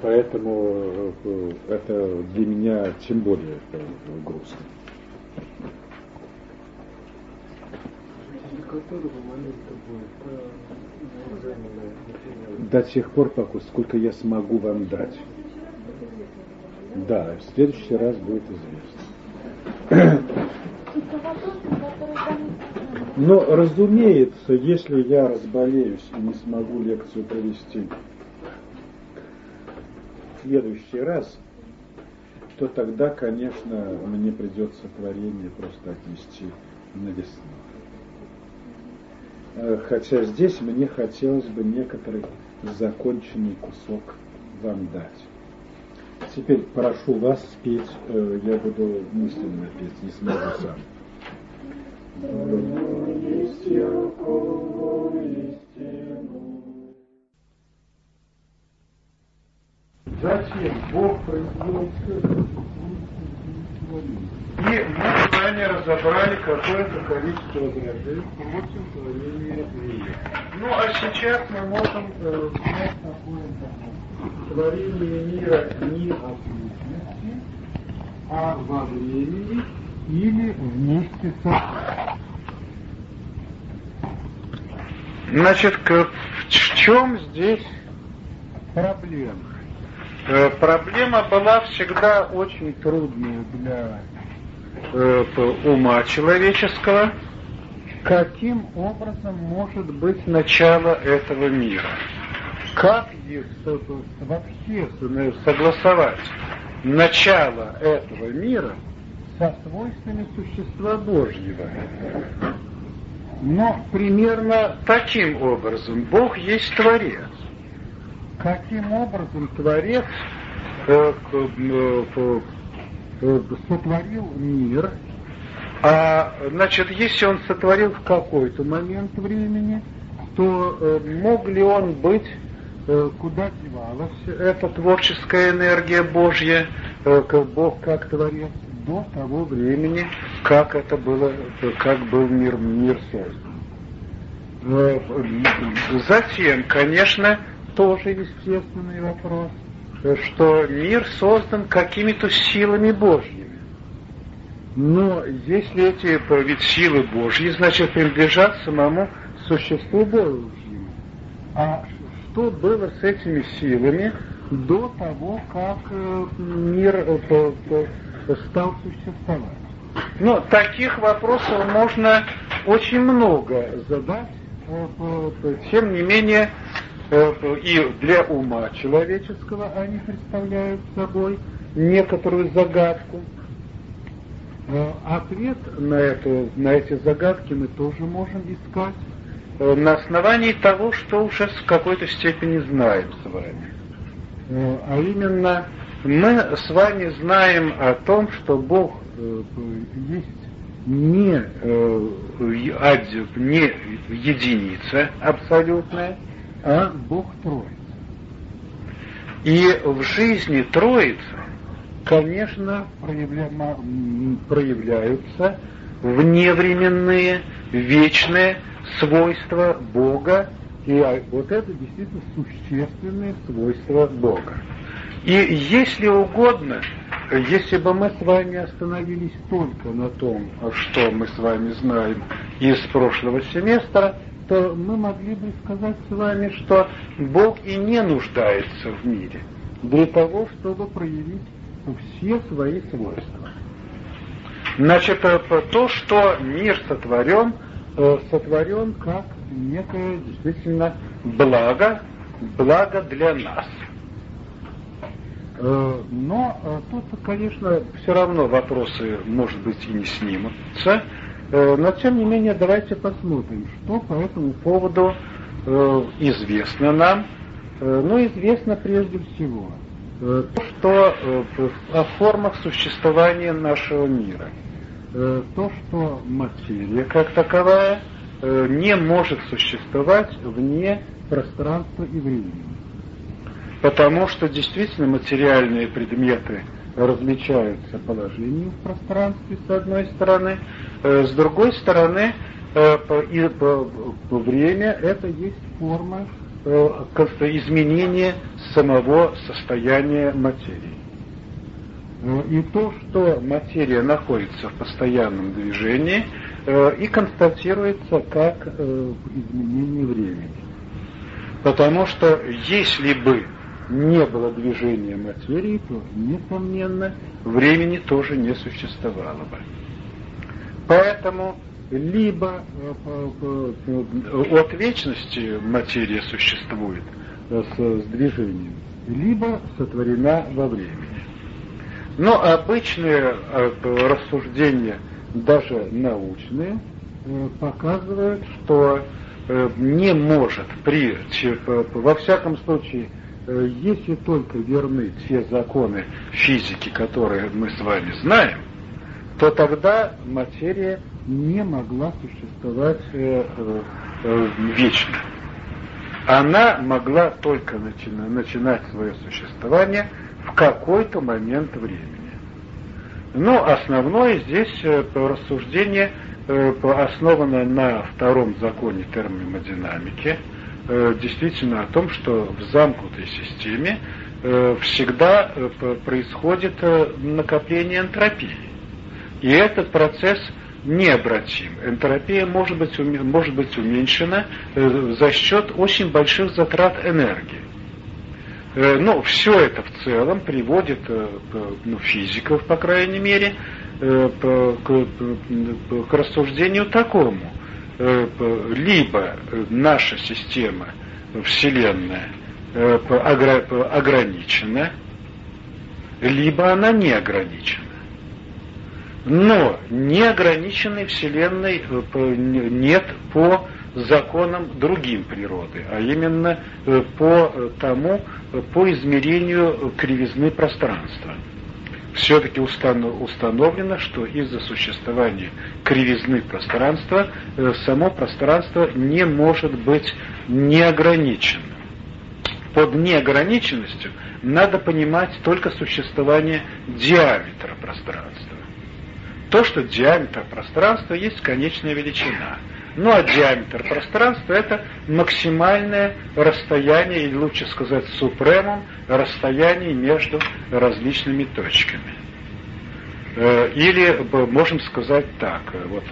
Поэтому э, это для меня тем более э, грустно. До тех пор, пока сколько я смогу вам дать. Да, в следующий раз будет известно. Но, разумеется, если я разболеюсь и не смогу лекцию провести следующий раз, то тогда, конечно, мне придется творение просто отнести на весну. Э, хотя здесь мне хотелось бы некоторый законченный кусок вам дать. Теперь прошу вас спеть, э, я буду мысленно петь, не смогу сам. Зачем Бог произвел И мы с вами разобрали какое-то количество возражений против творения мира. Ну а сейчас мы можем э, снять такое творение мира не от личности, а во времени или вместе со Значит, в чем здесь проблема? Э, проблема была всегда очень трудная для э, ума человеческого. Каким образом может быть начало этого мира? Как вообще согласовать начало этого мира со свойствами существа Божьего? Но примерно таким образом. Бог есть Творец каким образом Творец э, э, э, сотворил мир, а значит, если он сотворил в какой-то момент времени, то мог ли он быть, куда девалась эта творческая энергия Божья, Бог как Творец, до того времени, как это было, как был мир, мир создан. Затем, конечно, тоже естественный вопрос, что мир создан какими-то силами Божьими. Но если эти ведь силы Божьи, значит, принадлежат самому существу Божьему. А что было с этими силами до того, как э, мир э, стал существовать? Но таких вопросов можно очень много задать. Э, тем не менее, и для ума человеческого они представляют собой некоторую загадку. Ответ на, эту, на эти загадки мы тоже можем искать на основании того, что уже в какой-то степени знаем с вами. А именно, мы с вами знаем о том, что Бог есть не, не единица абсолютная, а Бог Троица. И в жизни Троицы, конечно, проявляются вневременные, вечные свойства Бога И вот это действительно существенное свойство Бога. И если угодно, если бы мы с вами остановились только на том, что мы с вами знаем из прошлого семестра, то мы могли бы сказать с вами, что Бог и не нуждается в мире для того, чтобы проявить все свои свойства. Значит, то, что мир сотворен, сотворен как некое действительно благо, благо для нас. Э, но тут, конечно, все равно вопросы, может быть, и не снимутся. Но, тем не менее, давайте посмотрим, что по этому поводу известно нам. Ну, известно прежде всего то, что о формах существования нашего мира – Э, то, что материя как таковая э, не может существовать вне пространства и времени. Потому что действительно материальные предметы различаются положением в пространстве, с одной стороны, э, с другой стороны, и время это есть форма изменения самого состояния материи. Ну, и то, что материя находится в постоянном движении э, и констатируется как э, изменение времени. Потому что если бы не было движения материи, то, несомненно, времени тоже не существовало бы. Поэтому либо э, от вечности материя существует с движением, либо сотворена во времени. Но обычные э, рассуждения, даже научные, э, показывают, что э, не может при, во всяком случае, если только верны те законы физики, которые мы с вами знаем, то тогда материя не могла существовать вечно. Она могла только начинать свое существование в какой-то момент времени. Но основное здесь э, рассуждение э, основано на втором законе термодинамики, э, действительно о том, что в замкнутой системе всегда происходит накопление энтропии. И этот процесс необратим. Энтропия может быть, может быть уменьшена за счет очень больших затрат энергии. Э, ну, все это в целом приводит э, ну, физиков, по крайней мере, э, к, к рассуждению такому. Либо наша система Вселенная ограничена, либо она не ограничена. Но неограниченной Вселенной нет по законам другим природы, а именно э, по э, тому, э, по измерению кривизны пространства. Все-таки установлено, что из-за существования кривизны пространства само пространство не может быть неограниченным. Под неограниченностью надо понимать только существование диаметра пространства. То, что диаметр пространства есть конечная величина – ну а диаметр пространства это максимальное расстояние, или лучше сказать супремум, расстояние между различными точками. Э, или можем сказать так, вот,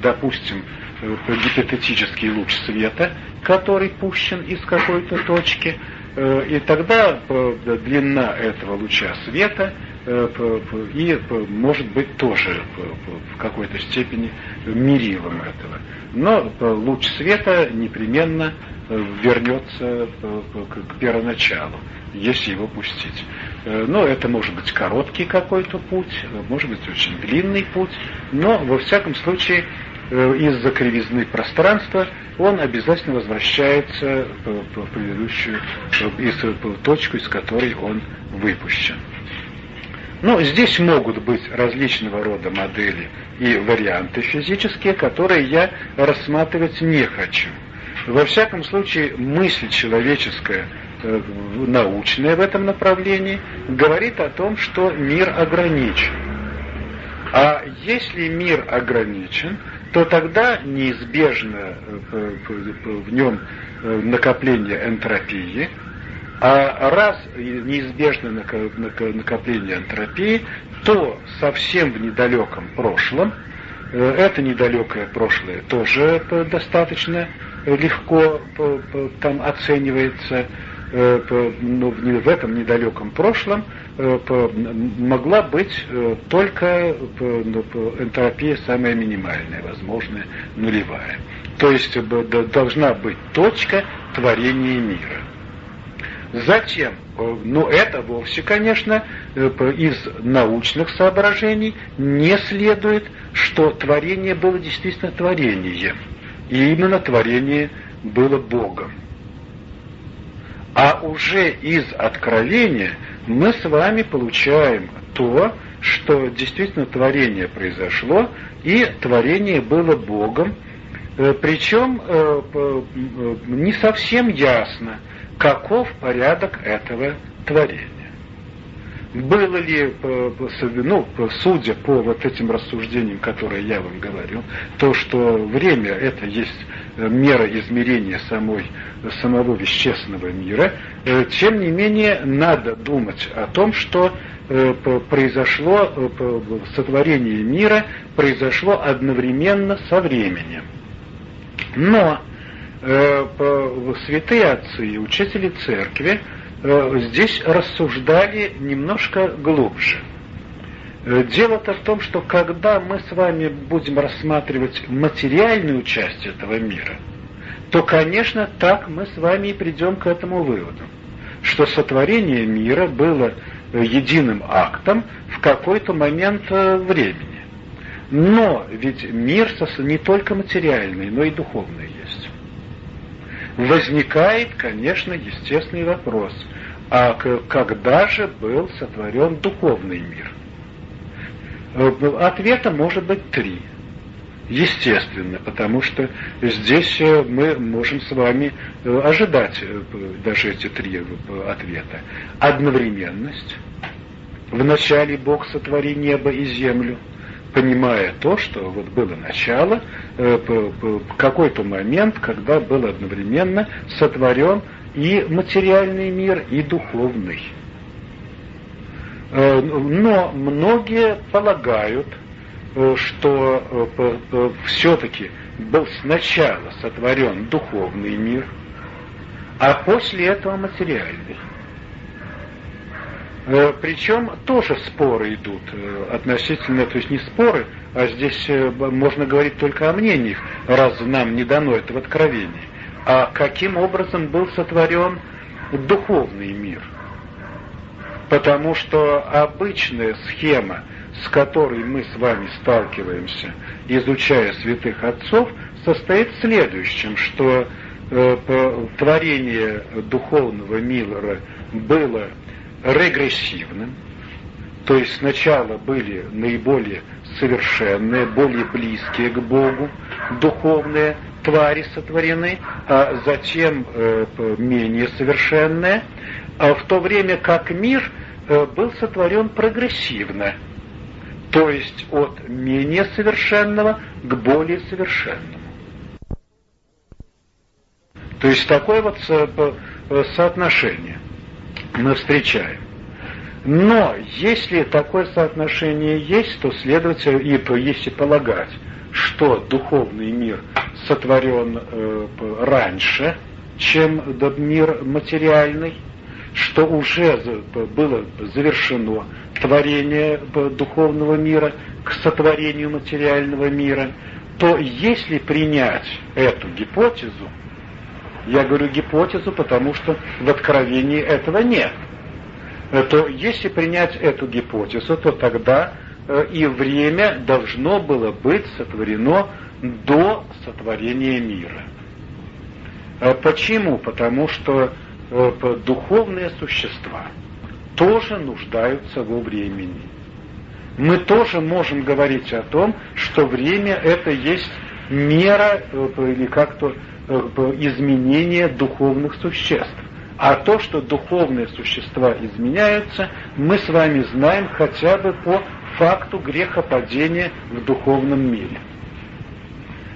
допустим, э, гипотетический луч света, который пущен из какой-то точки, э, и тогда длина этого луча света и может быть тоже в какой-то степени мерилом этого. Но луч света непременно вернется к первоначалу, если его пустить. Но это может быть короткий какой-то путь, может быть очень длинный путь, но во всяком случае из-за кривизны пространства он обязательно возвращается в предыдущую точку, из которой он выпущен. Ну, здесь могут быть различного рода модели и варианты физические, которые я рассматривать не хочу. Во всяком случае, мысль человеческая, э, научная в этом направлении, говорит о том, что мир ограничен. А если мир ограничен, то тогда неизбежно в нем накопление энтропии, а раз неизбежно накопление энтропии, то совсем в недалеком прошлом, это недалекое прошлое тоже достаточно легко там оценивается, ну, в этом недалеком прошлом могла быть только ну, энтропия самая минимальная, возможно, нулевая. То есть должна быть точка творения мира. Затем, ну это вовсе, конечно, из научных соображений не следует, что творение было действительно творением. И именно творение было Богом. А уже из откровения мы с вами получаем то, что действительно творение произошло, и творение было Богом, э, причем э, не совсем ясно, каков порядок этого творения. Было ли, ну, судя по вот этим рассуждениям, которые я вам говорю, то, что время это есть э, мера измерения самой, самого вещественного мира, э, тем не менее надо думать о том, что э, произошло сотворение мира произошло одновременно со временем. Но святые отцы и учители церкви Э, здесь рассуждали немножко глубже. Э, дело-то в том, что когда мы с вами будем рассматривать материальную часть этого мира, то, конечно, так мы с вами и придем к этому выводу, что сотворение мира было единым актом в какой-то момент э, времени. Но ведь мир не только материальный, но и духовный есть возникает, конечно, естественный вопрос, а когда же был сотворен духовный мир? Э, ответа может быть три. Естественно, потому что здесь э, мы можем с вами э, ожидать даже эти три ответа. Одновременность. Вначале Бог сотвори небо и землю – понимая то, что вот было начало, э, какой-то момент, когда был одновременно сотворен и материальный мир, и духовный. Э, но многие полагают, э, что все-таки был сначала сотворен духовный мир, а после этого материальный. Э, Причем тоже споры идут э, относительно, то есть не споры, а здесь э, можно говорить только о мнениях, раз нам не дано это в откровении. А каким образом был сотворен духовный мир? Потому что обычная схема, с которой мы с вами сталкиваемся, изучая святых отцов, состоит в следующем, что творение духовного мира было регрессивным, то есть сначала были наиболее совершенные, более близкие к Богу, духовные твари сотворены, а затем э, менее совершенные, а в то время как мир э, был сотворен прогрессивно, то есть от менее совершенного к более совершенному. То есть такое вот э, соотношение мы встречаем. Но если такое соотношение есть, то следовательно, и если полагать, что духовный мир сотворен э, раньше, чем мир материальный, что уже было завершено творение духовного мира к сотворению материального мира, то если принять эту гипотезу, я говорю гипотезу, потому что в Откровении этого нет. Э, то если принять эту гипотезу, то тогда э, и время должно было быть сотворено до сотворения мира. Э, почему? Потому что духовные существа тоже нуждаются во времени. Мы тоже можем говорить о том, что время это есть мера или как-то Э, изменения духовных существ. А то, что духовные существа изменяются, мы с вами знаем хотя бы по факту грехопадения в духовном мире.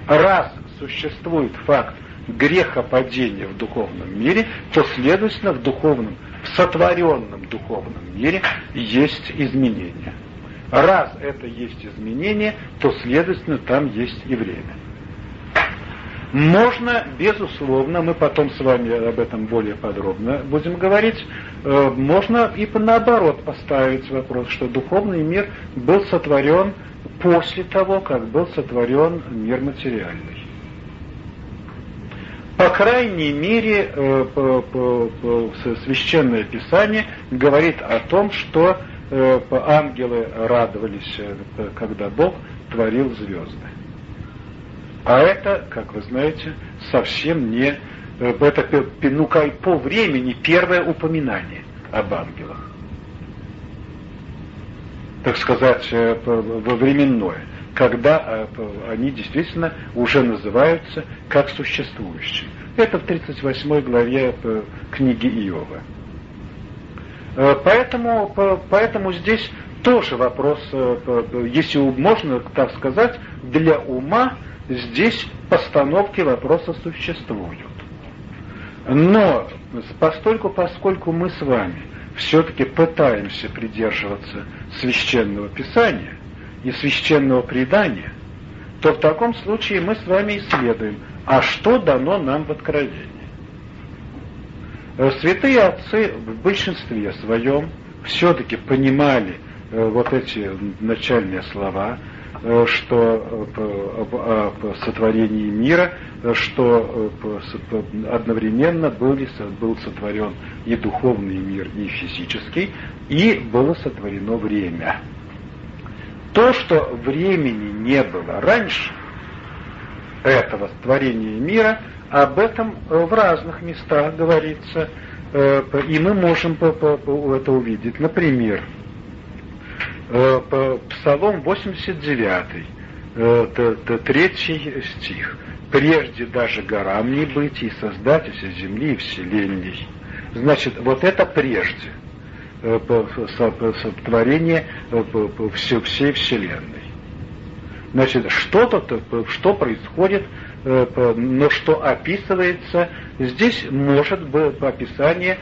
Раз существует факт грехопадения в духовном мире, то, следовательно, в духовном, в сотворенном духовном мире есть изменения. Раз это есть изменение, то, следовательно, там есть и время. Можно, безусловно, мы потом с вами об этом более подробно будем говорить, э, можно и наоборот поставить вопрос, что духовный мир был сотворен после того, как был сотворен мир материальный. По крайней мере, э, Священное Писание говорит о том, что э, ангелы радовались, когда Бог творил звезды. А это, как вы знаете, совсем не... Э, это, ну, по времени первое упоминание об ангелах. Так сказать, э, временное. Когда э, они действительно уже называются как существующие. Это в 38 главе книги Иова. Поэтому, поэтому здесь тоже вопрос, если можно так сказать, для ума здесь постановки вопроса существуют. Но постольку, поскольку мы с вами все-таки пытаемся придерживаться священного писания и священного предания, то в таком случае мы с вами исследуем, а что дано нам в откровении. Святые отцы в большинстве своем все-таки понимали э, вот эти начальные слова, Э, что о э, сотворении мира, что э, одновременно были, был сотворен и духовный мир, и физический, и было сотворено время. То, что времени не было раньше этого творения мира, об этом в разных местах говорится, и мы можем это увидеть. Например, Э, Псалом 89, э, третий стих. «Прежде даже горам не быть, и создателя земли и вселенной». Значит, вот это прежде э, сотворение всей Вселенной. Значит, что-то, что происходит, но что описывается, здесь может быть описание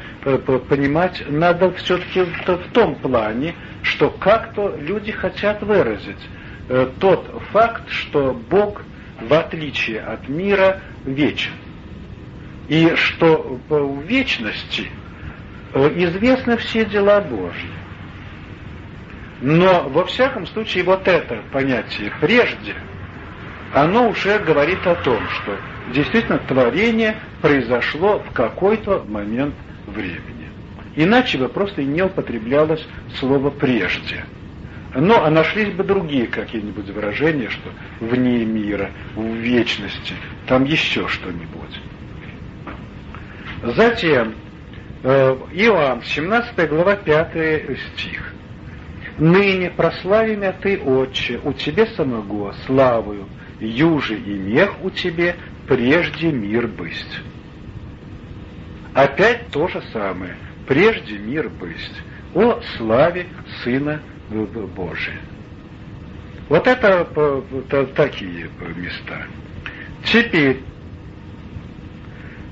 понимать надо все-таки в том плане, что как-то люди хотят выразить э, тот факт, что Бог, в отличие от мира, вечен. И что в вечности э, известны все дела Божьи. Но, во всяком случае, вот это понятие «прежде», оно уже говорит о том, что действительно творение произошло в какой-то момент времени. Иначе бы просто не употреблялось слово «прежде». Но а нашлись бы другие какие-нибудь выражения, что вне мира, в вечности, там еще что-нибудь. Затем э, Иоанн, 17 глава, 5 стих. «Ныне прославимя Ты, Отче, у Тебе самого славою, юже и мех у Тебе, прежде мир быть». Опять то же самое – прежде мир быть, о славе Сына Божия. Вот это такие места. Теперь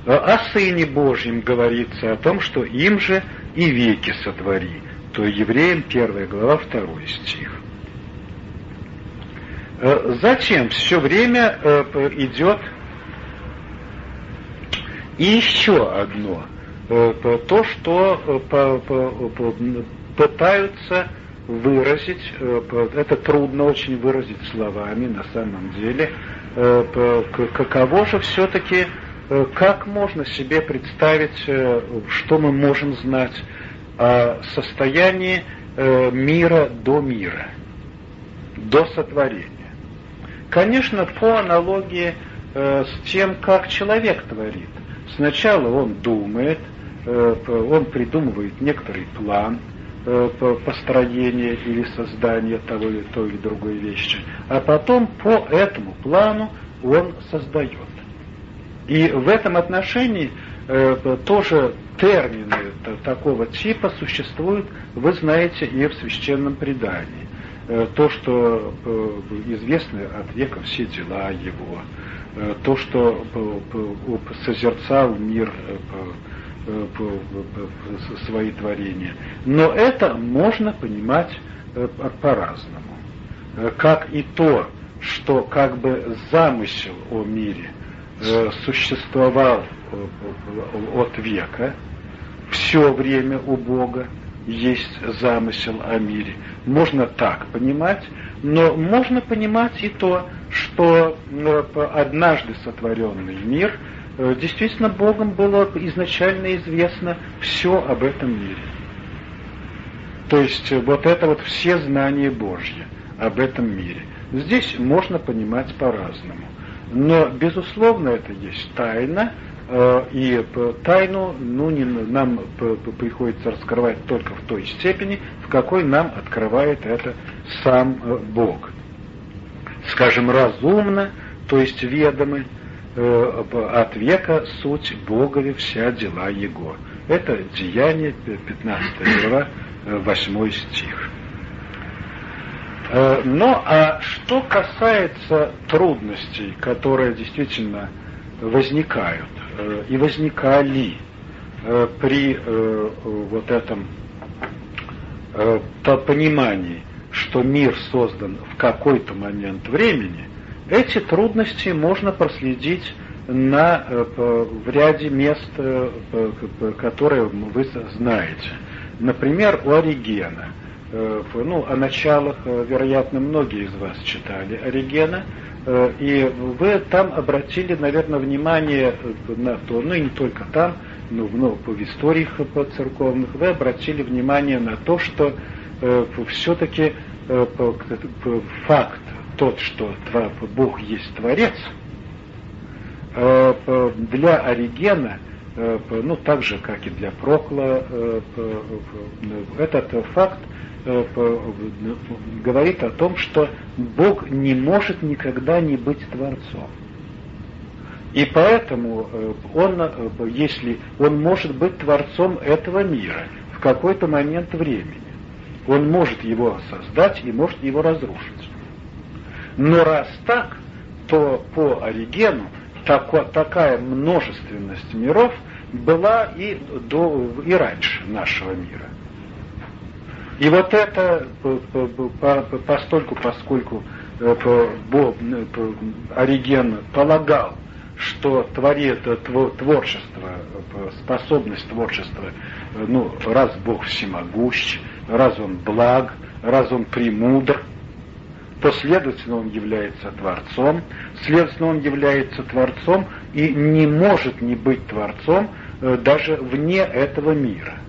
о Сыне Божьем говорится о том, что им же и веки сотвори. То евреям 1 глава 2 стих. Э, зачем все время э, идет и еще одно – Э, то, что пытаются выразить, это трудно очень выразить словами на самом деле, каково же все-таки, как можно себе представить, что мы можем знать о состоянии мира до мира, до сотворения. Конечно, по аналогии с тем, как человек творит. Сначала он думает, Э, он придумывает некоторый план э, построения или создания того или той или другой вещи, а потом по этому плану он создает. И в этом отношении э, тоже термины такого типа существуют, вы знаете, и в священном предании. То, что известно от века все дела его, то, что созерцал мир свои творения. Но это можно понимать по-разному. Как и то, что как бы замысел о мире существовал от века, все время у Бога есть замысел о мире. Можно так понимать, но можно понимать и то, что однажды сотворенный мир э, действительно Богом было изначально известно все об этом мире. То есть вот это вот все знания Божьи об этом мире. Здесь можно понимать по-разному. Но, безусловно, это есть тайна, Э, и тайну ну, не, нам приходится раскрывать только в той степени, в какой нам открывает это сам э, Бог. Скажем, разумно, то есть ведомы, э, от века суть Богови вся дела Его. Это Деяние, 15 глава, 8 стих. Но а что касается трудностей, которые действительно возникают, Э, и возникали э, при э, вот этом понимании, что мир создан в какой-то момент времени, эти трудности можно проследить на, в ряде мест, которые вы знаете. Например, у Оригена. Ну, о началах, вероятно, многие из вас читали Оригена – Э, и вы там обратили, наверное, внимание на то, ну и не только там, но ну, в историях церковных, вы обратили внимание на то, что э, все-таки э, факт тот, что Бог есть Творец, э, для Оригена, э, ну так же, как и для Прокла, э, этот факт Э, говорит о том, что Бог не может никогда не быть Творцом. И поэтому э, он, э, если он может быть Творцом этого мира в какой-то момент времени, он может его создать и может его разрушить. Но раз так, то по Оригену тако, такая множественность миров была и, до, и раньше нашего мира. И вот это постольку, поскольку э, Ориген полагал, что творит творчество, способность творчества, э, ну, раз Бог всемогущ, раз Он благ, раз Он премудр, то, следовательно, Он является Творцом, следовательно, Он является Творцом и не может не быть Творцом э, даже вне этого мира – Э,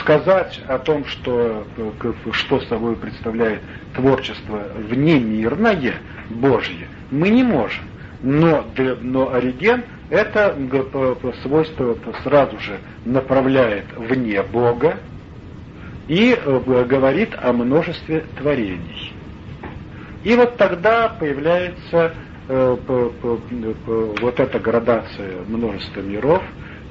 сказать о том, что, э, что собой представляет творчество внемирное, Божье, мы не можем. Но, но Ориген это свойство сразу же направляет вне Бога и э, говорит о множестве творений. И вот тогда появляется вот эта градация множества миров,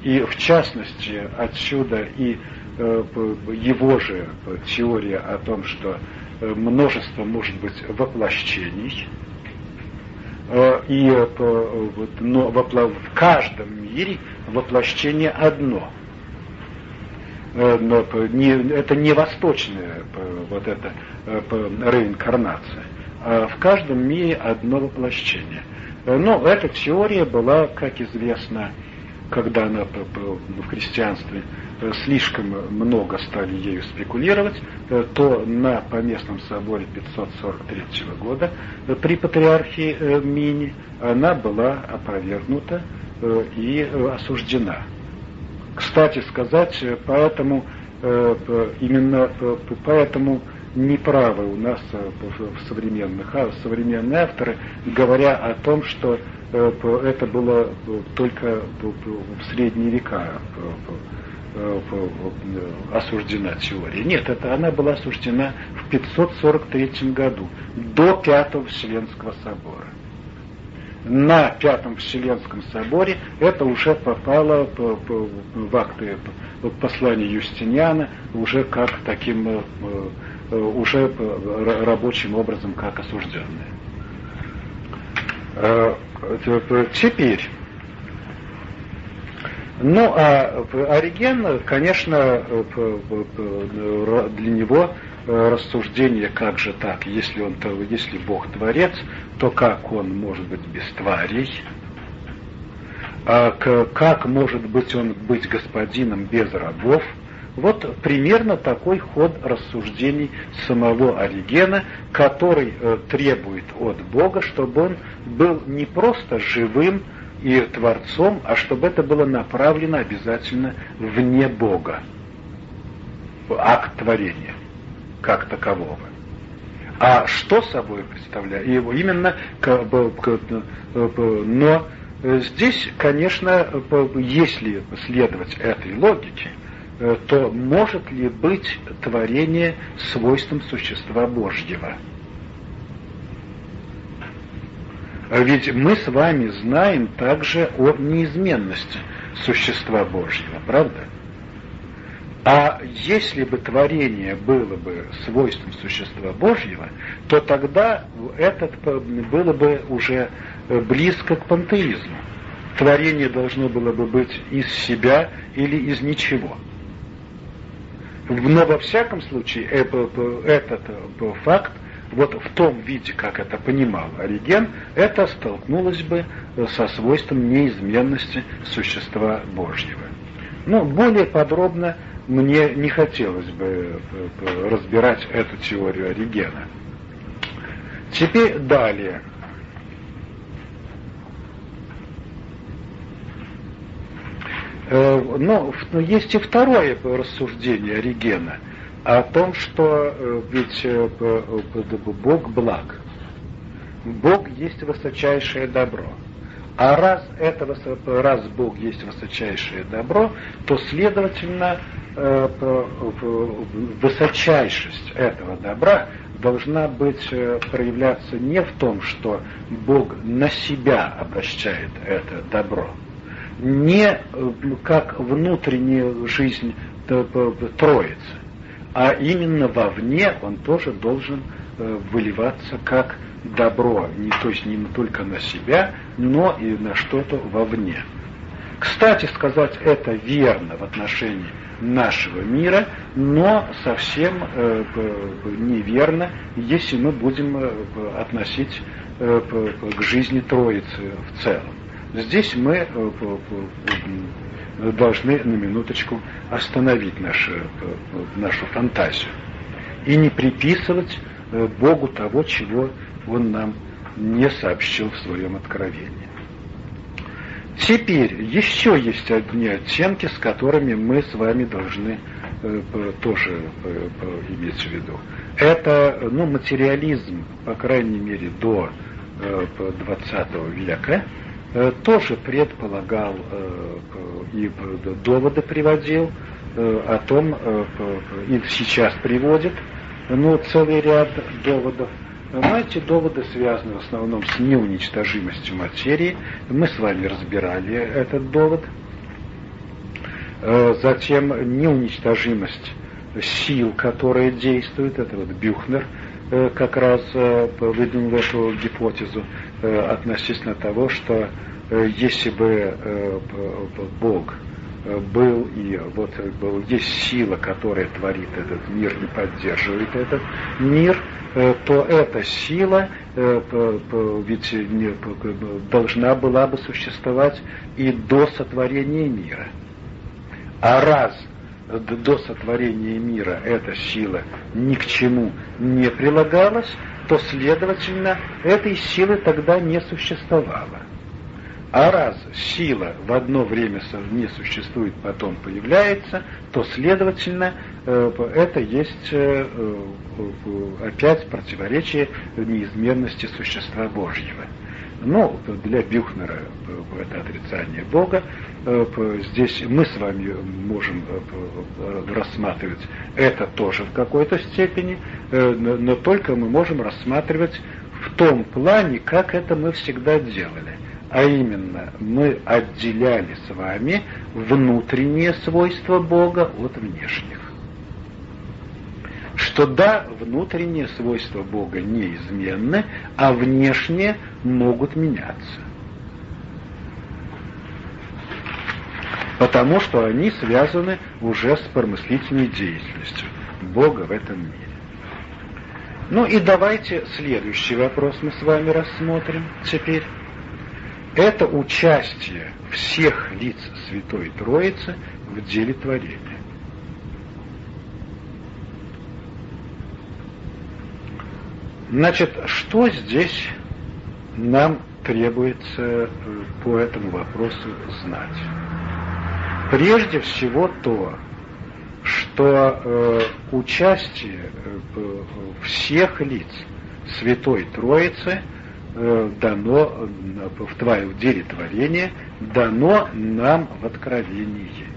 и в частности отсюда и Э, его же теория о том, что э, множество может быть воплощений, э, и но в каждом мире воплощение одно. Но это не восточная вот эта реинкарнация, а в каждом мире одно воплощение. Но эта теория была, как известно, когда она в христианстве Э, слишком много стали ею спекулировать, э, то на Поместном соборе 543 года э, при патриархии Мини она была опровергнута и осуждена. Кстати сказать, поэтому именно поэтому неправы у нас современных, а современные авторы, говоря о том, что это было только в средние века Э, э, осуждена теория. Нет, это она была осуждена в 543 году, до Пятого Вселенского собора. На Пятом Вселенском соборе это уже попало в акты послания Юстиниана уже как таким э, уже рабочим образом как осужденные. Теперь, ну а Ориген, конечно, для него рассуждение, как же так, если, он, если Бог творец, то как он может быть без тварей? А как может быть он быть господином без рабов? Вот примерно такой ход рассуждений самого Оригена, который э, требует от Бога, чтобы он был не просто живым и творцом, а чтобы это было направлено обязательно вне Бога. Акт творения как такового. А что собой представляет его? Именно, но здесь, конечно, если следовать этой логике, то может ли быть творение свойством существа Божьего? Ведь мы с вами знаем также о неизменности существа Божьего, правда? А если бы творение было бы свойством существа Божьего, то тогда это было бы уже близко к пантеизму. Творение должно было бы быть из себя или из ничего. Но во всяком случае этот факт, вот в том виде, как это понимал Ориген, это столкнулось бы со свойством неизменности существа Божьего. Ну, более подробно мне не хотелось бы э, разбирать эту теорию Оригена. Теперь далее. Э, но есть и второе рассуждение Оригена о том, что э, ведь Бог благ. Бог есть высочайшее добро. А раз, это, раз Бог есть высочайшее добро, то, следовательно, э, высочайшесть этого добра должна быть э, проявляться не в том, что Бог на себя обращает это добро, не э, как внутренняя жизнь Троицы, а именно вовне он тоже должен выливаться как добро, не, то есть не только на себя, но и на что-то вовне. Кстати сказать, это верно в отношении нашего мира, но совсем э, неверно, если мы будем э, относить э, к жизни Троицы в целом. Здесь мы э, должны на минуточку остановить нашу, нашу фантазию и не приписывать э, Богу того, чего он нам не сообщил в своем откровении. Теперь еще есть одни оттенки, с которыми мы с вами должны э, тоже э, иметь в виду. Это ну, материализм, по крайней мере, до э, 20 века, э, тоже предполагал э, и доводы приводил э, о том, э, и сейчас приводит, ну, целый ряд доводов но эти доводы связаны в основном с неуничтожимостью материи. Мы с вами разбирали этот довод. Э, затем неуничтожимость сил, которые действуют. Это вот Бюхнер э, как раз э, выдвинул эту гипотезу относительно того, что если бы Бог был и вот был, есть сила, которая творит этот мир, не поддерживает этот мир, Э, то эта сила э, ведь должна была бы существовать и до сотворения мира. А раз до сотворения мира эта сила ни к чему не прилагалась, то, следовательно, этой силы тогда не существовало. А раз сила в одно время не существует, потом появляется, то, следовательно, э, это есть э, э, опять противоречие неизменности существа Божьего. Ну, для Бюхнера это отрицание Бога. Здесь мы с вами можем рассматривать это тоже в какой-то степени, но только мы можем рассматривать в том плане, как это мы всегда делали – а именно мы отделяли с вами внутренние свойства Бога от внешних. Что да, внутренние свойства Бога неизменны, а внешние могут меняться. Потому что они связаны уже с промыслительной деятельностью Бога в этом мире. Ну и давайте следующий вопрос мы с вами рассмотрим теперь. Это участие всех лиц Святой Троицы в деле творения. Значит, что здесь нам требуется э, по этому вопросу знать? Прежде всего то, что э, участие э, всех лиц Святой Троицы э, дано э, в, твое, деле творения, дано нам в откровении.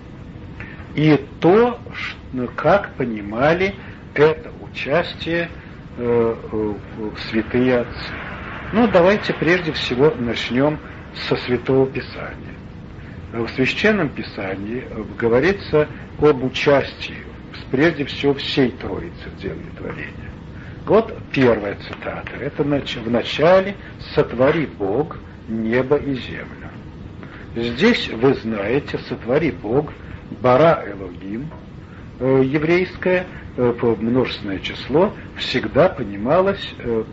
И то, как понимали это участие Э, э, святые отцы. Ну, давайте прежде всего начнем со Святого Писания. В Священном Писании говорится об участии, прежде всего, всей Троицы в деле творения. Вот первая цитата. Это в начале «Сотвори Бог небо и землю». Здесь, вы знаете, «Сотвори Бог» Бара Элогим, э, еврейское, Э, множественное число всегда понималось э,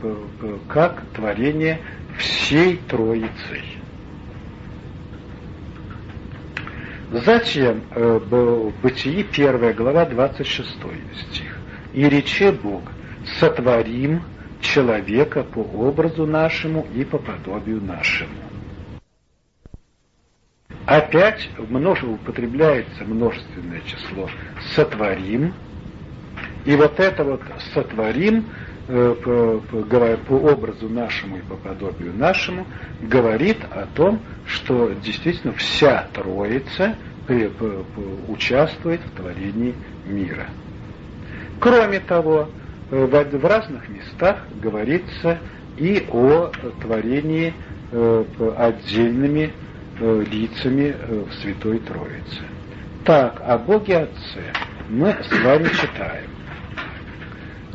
как творение всей Троицы. Затем э, Бытии 1 глава 26 стих. «И рече Бог, сотворим человека по образу нашему и по подобию нашему». Опять множе, употребляется множественное число «сотворим», и вот это вот сотворим э, по, по, образу нашему и по подобию нашему говорит о том, что действительно вся Троица участвует в творении мира. Кроме того, э, в, в разных местах говорится и о творении э, отдельными лицами э, в Святой Троице. Так, о Боге Отце мы с вами читаем.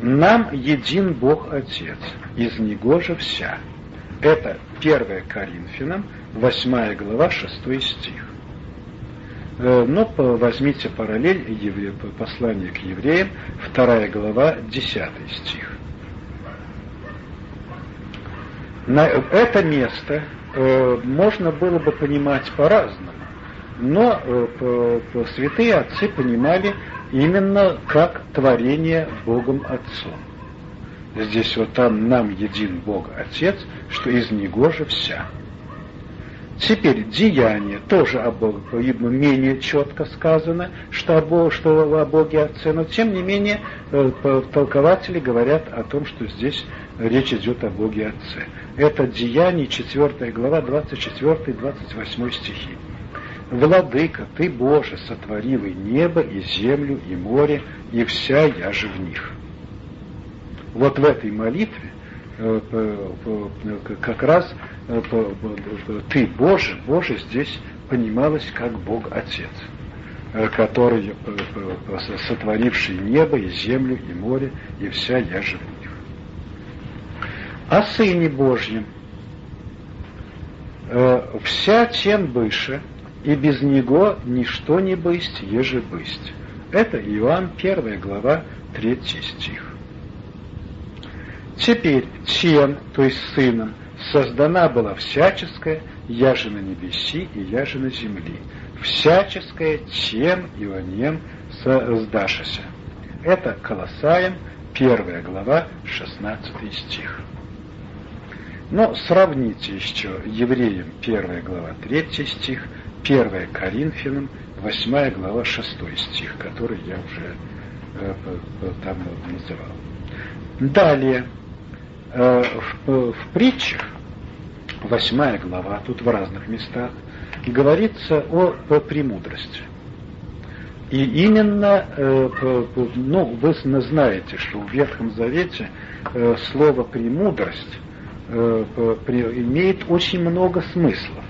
Нам един Бог Отец, из Него же вся. Это 1 Коринфянам, 8 глава, 6 стих. Э, но возьмите параллель послания к евреям, 2 глава, 10 стих. На это место э, можно было бы понимать по-разному, но э, святые отцы понимали именно как творение Богом Отцом. Здесь вот там нам един Бог Отец, что из Него же вся. Теперь деяние тоже о Боге, менее четко сказано, что о, Боге, что о Боге Отце, но тем не менее э, толкователи говорят о том, что здесь речь идет о Боге Отце. Это Деяние, 4 глава, 24-28 стихи. Владыка, Ты, Боже, сотворил и небо, и землю, и море, и вся я же в них. Вот в этой молитве как раз э, Ты, Боже, Боже здесь понималось как Бог Отец, э, который сотворивший небо и землю и море, и вся я же в них. О Сыне Божьем вся тем выше – и без него ничто не бысть, еже бысть. Это Иоанн 1 глава 3 стих. Теперь тем, то есть сыном, создана была всяческая, я же на небеси и я же на земли. Всяческое тем и о нем создашася. Это Колоссаем, 1 глава, 16 стих. Но сравните еще Евреям 1 глава 3 стих, 1 Коринфянам, 8 глава, 6 стих, который я уже э, там называл. Далее, в, в притчах, 8 глава, тут в разных местах, говорится о, о премудрости. И именно, э, ну, вы знаете, что в Ветхом Завете э, слово «премудрость» э, имеет очень много смыслов.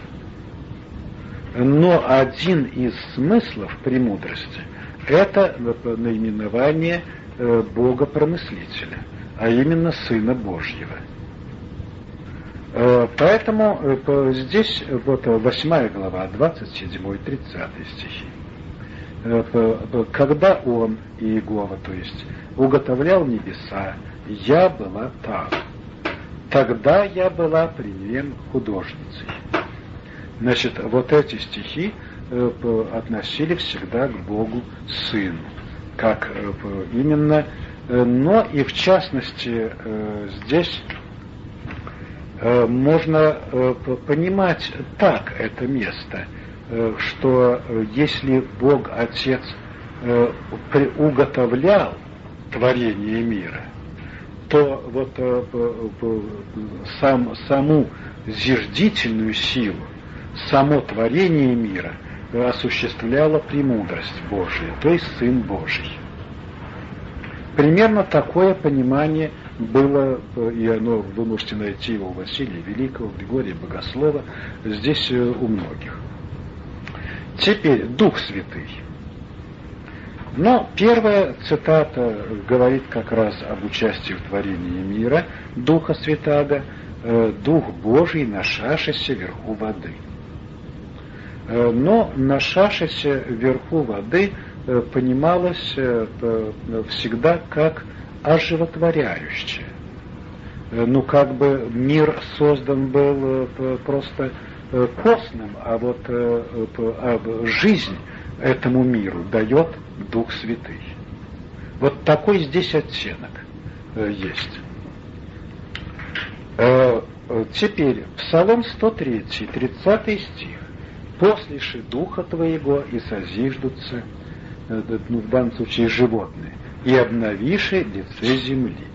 Но один из смыслов премудрости – это наименование Бога-промыслителя, а именно Сына Божьего. Поэтому здесь вот 8 глава, 27-30 стихи. Когда он, Иегова, то есть, уготовлял небеса, я была там. Тогда я была при нем художницей. Значит, вот эти стихи э, относили всегда к Богу Сыну, как э, именно, э, но и в частности здесь можно понимать так это место, что если Бог Отец уготовлял творение мира, то вот сам, саму зиждительную силу само творение мира осуществляла премудрость Божия, то есть Сын Божий. Примерно такое понимание было, и оно вы можете найти его у Василия Великого, Григория Богослова, здесь э, у многих. Теперь Дух Святый. Но первая цитата говорит как раз об участии в творении мира Духа Святаго, э, Дух Божий на шашесе вверху воды – Э, но на шашесе вверху воды э, понималось э, всегда как оживотворяющее. Ну, как бы мир создан был просто костным, а вот а жизнь этому миру дает Дух Святый. Вот такой здесь оттенок есть. Теперь, Псалом 103, 30 стих послиши духа твоего и созиждутся, э, ну, в данном случае животные, и обновиши лице земли.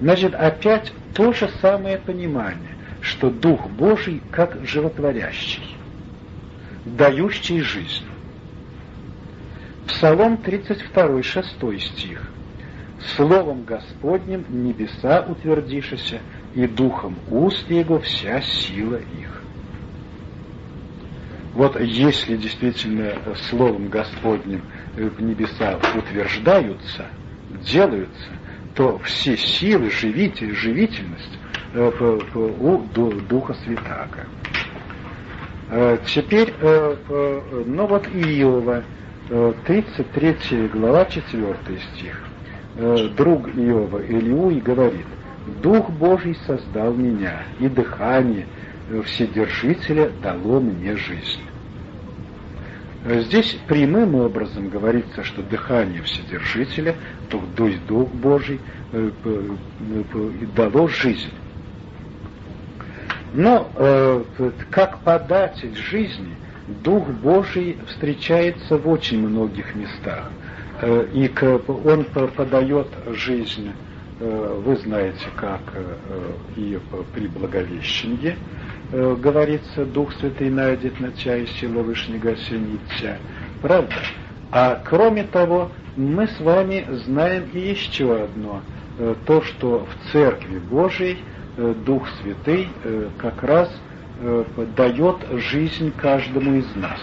Значит, опять то же самое понимание, что Дух Божий как животворящий, дающий жизнь. Псалом 32, 6 стих. Словом Господним небеса утвердишися, и духом уст Его вся сила их. Вот если действительно Словом Господним в небеса утверждаются, делаются, то все силы, живитель, живительность э, у Духа Святаго. Э, теперь, э, ну вот Иова, 33 глава, 4 стих. Друг Иова Илиуй говорит, «Дух Божий создал меня, и дыхание Вседержителя дало мне жизнь». Здесь прямым образом говорится, что дыхание Вседержителя, то есть Дух Божий, э, дало жизнь. Но э, как податель жизни Дух Божий встречается в очень многих местах. Э, и он подает жизнь, вы знаете, как и при Благовещении, э, говорится, Дух Святый найдет на чае сила Вышнего осенится. Правда? А кроме того, мы с вами знаем и еще одно. Э, то, что в Церкви Божией э, Дух Святый э, как раз э, дает жизнь каждому из нас.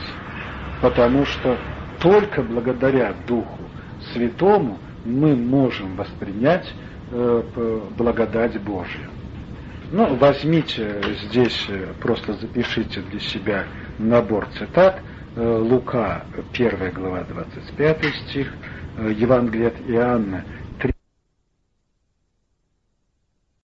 Потому что только благодаря Духу Святому мы можем воспринять э, благодать Божию. Ну, возьмите здесь, э, просто запишите для себя набор цитат. Э, Лука, 1 глава, 25 стих, э, Евангелие от Иоанна,